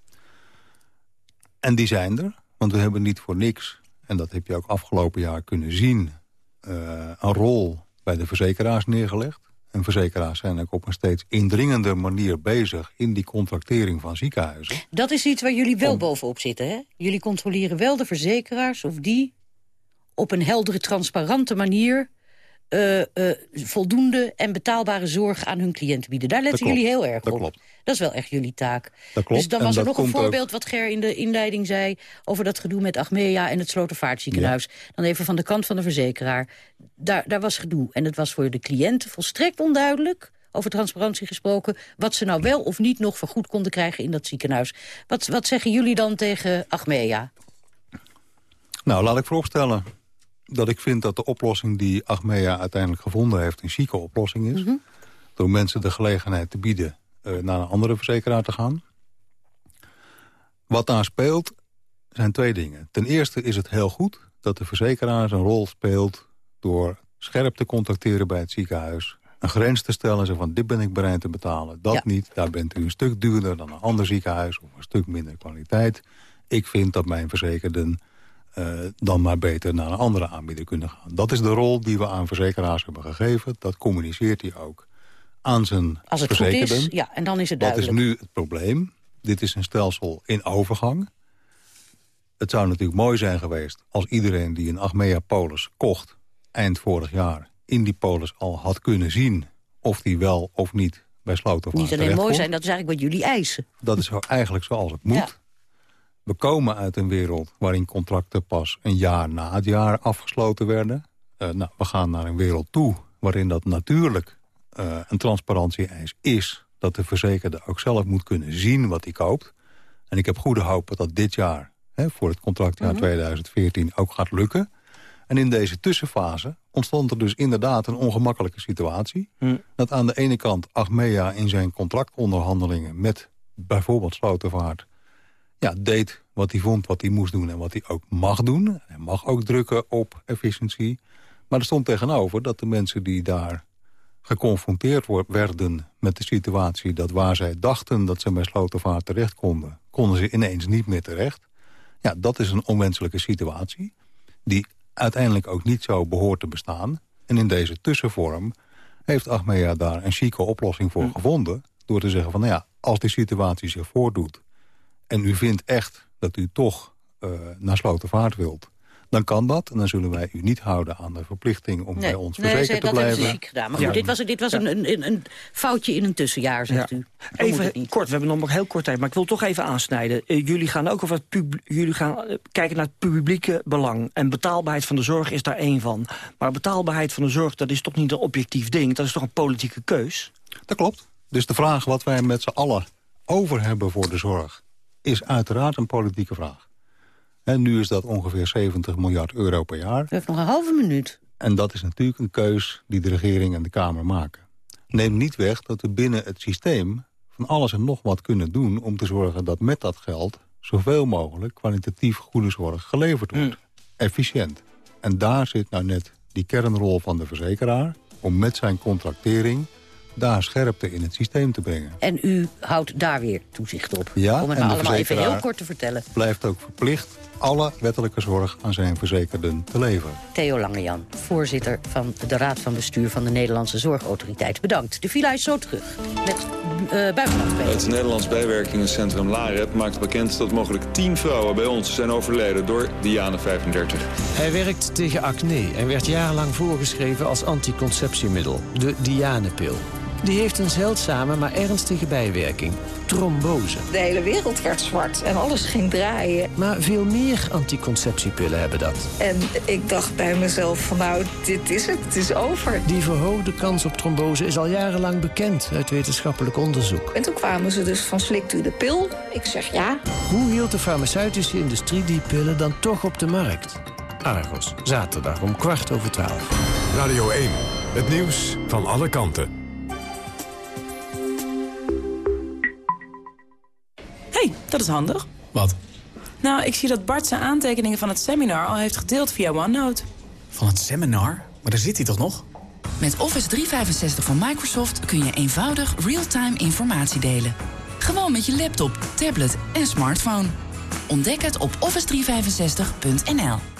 En die zijn er, want we hebben niet voor niks... en dat heb je ook afgelopen jaar kunnen zien... eh, een rol bij de verzekeraars neergelegd. En verzekeraars zijn ook op een steeds indringender manier bezig... in die contractering van ziekenhuizen. Dat is iets waar jullie wel Om- bovenop zitten, hè? Jullie controleren wel de verzekeraars of die op een heldere, transparante manier... eh, eh, voldoende en betaalbare zorg aan hun cliënten bieden. Daar letten jullie heel erg dat op. klopt. Dat is wel echt jullie taak. Dat klopt, Dus dan en was er nog een ook- voorbeeld wat Ger in de inleiding zei... over dat gedoe met Achmea en het Slotervaartziekenhuis. Dan even van de kant van de verzekeraar. Daar, daar was gedoe. En het was voor de cliënten volstrekt onduidelijk... over transparantie gesproken... wat ze nou wel of niet nog vergoed konden krijgen in dat ziekenhuis. Wat, wat zeggen jullie dan tegen Achmea? Nou, laat ik vooropstellen dat ik vind dat de oplossing die Achmea uiteindelijk gevonden heeft... een chique oplossing is. Mhm. Door mensen de gelegenheid te bieden uh, naar een andere verzekeraar te gaan. Wat daar speelt zijn twee dingen. Ten eerste is het heel goed dat de verzekeraar zijn rol speelt... door scherp te contacteren bij het ziekenhuis. Een grens te stellen, ze van dit ben ik bereid te betalen. Dat niet, daar bent u een stuk duurder dan een ander ziekenhuis... of een stuk minder kwaliteit. Ik vind dat mijn verzekerden uh, dan maar beter naar een andere aanbieder kunnen gaan. Dat is de rol die we aan verzekeraars hebben gegeven. Dat communiceert hij ook aan zijn Als het goed is, ja, en dan is het duidelijk. Wat is nu het probleem? Dit is een stelsel in overgang. Het zou natuurlijk mooi zijn geweest als iedereen die een Achmea-polis kocht... eind vorig jaar in die polis al had kunnen zien... of die wel of niet bij Slotervaart Niet alleen mooi zijn, dat is eigenlijk wat jullie eisen. Dat is eigenlijk zoals het moet. We komen uit een wereld waarin contracten pas een jaar na het jaar afgesloten werden. Uh, nou, we gaan naar een wereld toe waarin dat natuurlijk uh, een transparantie-eis is... dat de verzekerde ook zelf moet kunnen zien wat hij koopt. En ik heb goede hoop dat dat dit jaar, hè, voor het contractjaar 2014, ook gaat lukken. En in deze tussenfase ontstond er dus inderdaad een ongemakkelijke situatie. Dat aan de ene kant Achmea in zijn contractonderhandelingen... met bijvoorbeeld Slotervaart ja, deed wat hij vond, wat hij moest doen en wat hij ook mag doen. Hij mag ook drukken op efficiëntie. Maar er stond tegenover dat de mensen die daar geconfronteerd werden met de situatie... dat waar zij dachten dat ze bij Slotervaart terecht konden... konden ze ineens niet meer terecht. Ja, dat is een onwenselijke situatie... die uiteindelijk ook niet zo behoort te bestaan. En in deze tussenvorm heeft Achmea daar een chique oplossing voor gevonden... door te zeggen van, nou ja, als die situatie zich voordoet... en u vindt echt dat u toch uh, naar Slotervaart wilt dan kan dat. En dan zullen wij u niet houden aan de verplichting om bij ons verzekerd nee, te blijven. Nee, dat hebben gedaan. Maar goed, dit was, dit was een, een, een, foutje in een tussenjaar, zegt u. even kort, we hebben nog heel kort tijd, maar ik wil toch even aansnijden. Uh, jullie gaan ook over het jullie gaan uh, kijken naar het publieke belang. En betaalbaarheid van de zorg is daar één van. Maar betaalbaarheid van de zorg, dat is toch niet een objectief ding? Dat is toch een politieke keus? Dat klopt. Dus de vraag wat wij met z'n allen over hebben voor de zorg... is uiteraard een politieke vraag. En nu is dat ongeveer 70 miljard euro per jaar. U heeft nog een halve minuut. En dat is natuurlijk een keus die de regering en de Kamer maken. Neem niet weg dat we binnen het systeem van alles en nog wat kunnen doen... om te zorgen dat met dat geld zoveel mogelijk kwalitatief goede zorg geleverd wordt. Mm. Efficiënt. En daar zit nou net die kernrol van de verzekeraar... om met zijn contractering daar scherpte in het systeem te brengen. En u houdt daar weer toezicht op? Ja, om het allemaal even heel kort te vertellen. blijft ook verplicht alle wettelijke zorg aan zijn verzekerden te leveren. Theo Langejan, voorzitter van de Raad van Bestuur van de Nederlandse Zorgautoriteit. Bedankt. De villa is zo terug met uh, Het Nederlands Bijwerkingencentrum LAREP maakt bekend dat mogelijk 10 vrouwen bij ons zijn overleden door Diane 35. Hij werkt tegen acne en werd jarenlang voorgeschreven als anticonceptiemiddel, de Diane-pil. Die heeft een zeldzame maar ernstige bijwerking. Trombose. De hele wereld werd zwart en alles ging draaien. Maar veel meer anticonceptiepillen hebben dat. En ik dacht bij mezelf van nou, dit is het, het is over. Die verhoogde kans op trombose is al jarenlang bekend uit wetenschappelijk onderzoek. En toen kwamen ze dus van slikt u de pil? Ik zeg ja. Hoe hield de farmaceutische industrie die pillen dan toch op de markt? Argos, zaterdag om kwart over twaalf. Radio 1, het nieuws van alle kanten. Dat is handig. Wat? Nou, ik zie dat Bart zijn aantekeningen van het seminar al heeft gedeeld via OneNote. Van het seminar? Maar daar zit hij toch nog? Met Office 365 van Microsoft kun je eenvoudig real-time informatie delen. Gewoon met je laptop, tablet en smartphone. Ontdek het op office365.nl.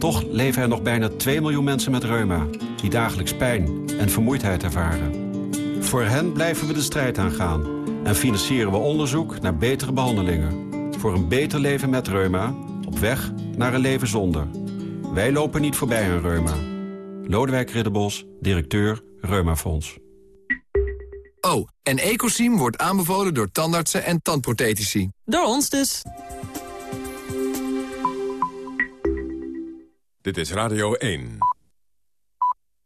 Toch leven er nog bijna 2 miljoen mensen met reuma... die dagelijks pijn en vermoeidheid ervaren. Voor hen blijven we de strijd aangaan... en financieren we onderzoek naar betere behandelingen. Voor een beter leven met reuma, op weg naar een leven zonder. Wij lopen niet voorbij aan reuma. Lodewijk Ridderbos, directeur Reumafonds. Oh, en Ecosim wordt aanbevolen door tandartsen en tandprothetici. Door ons dus. Dit is Radio 1.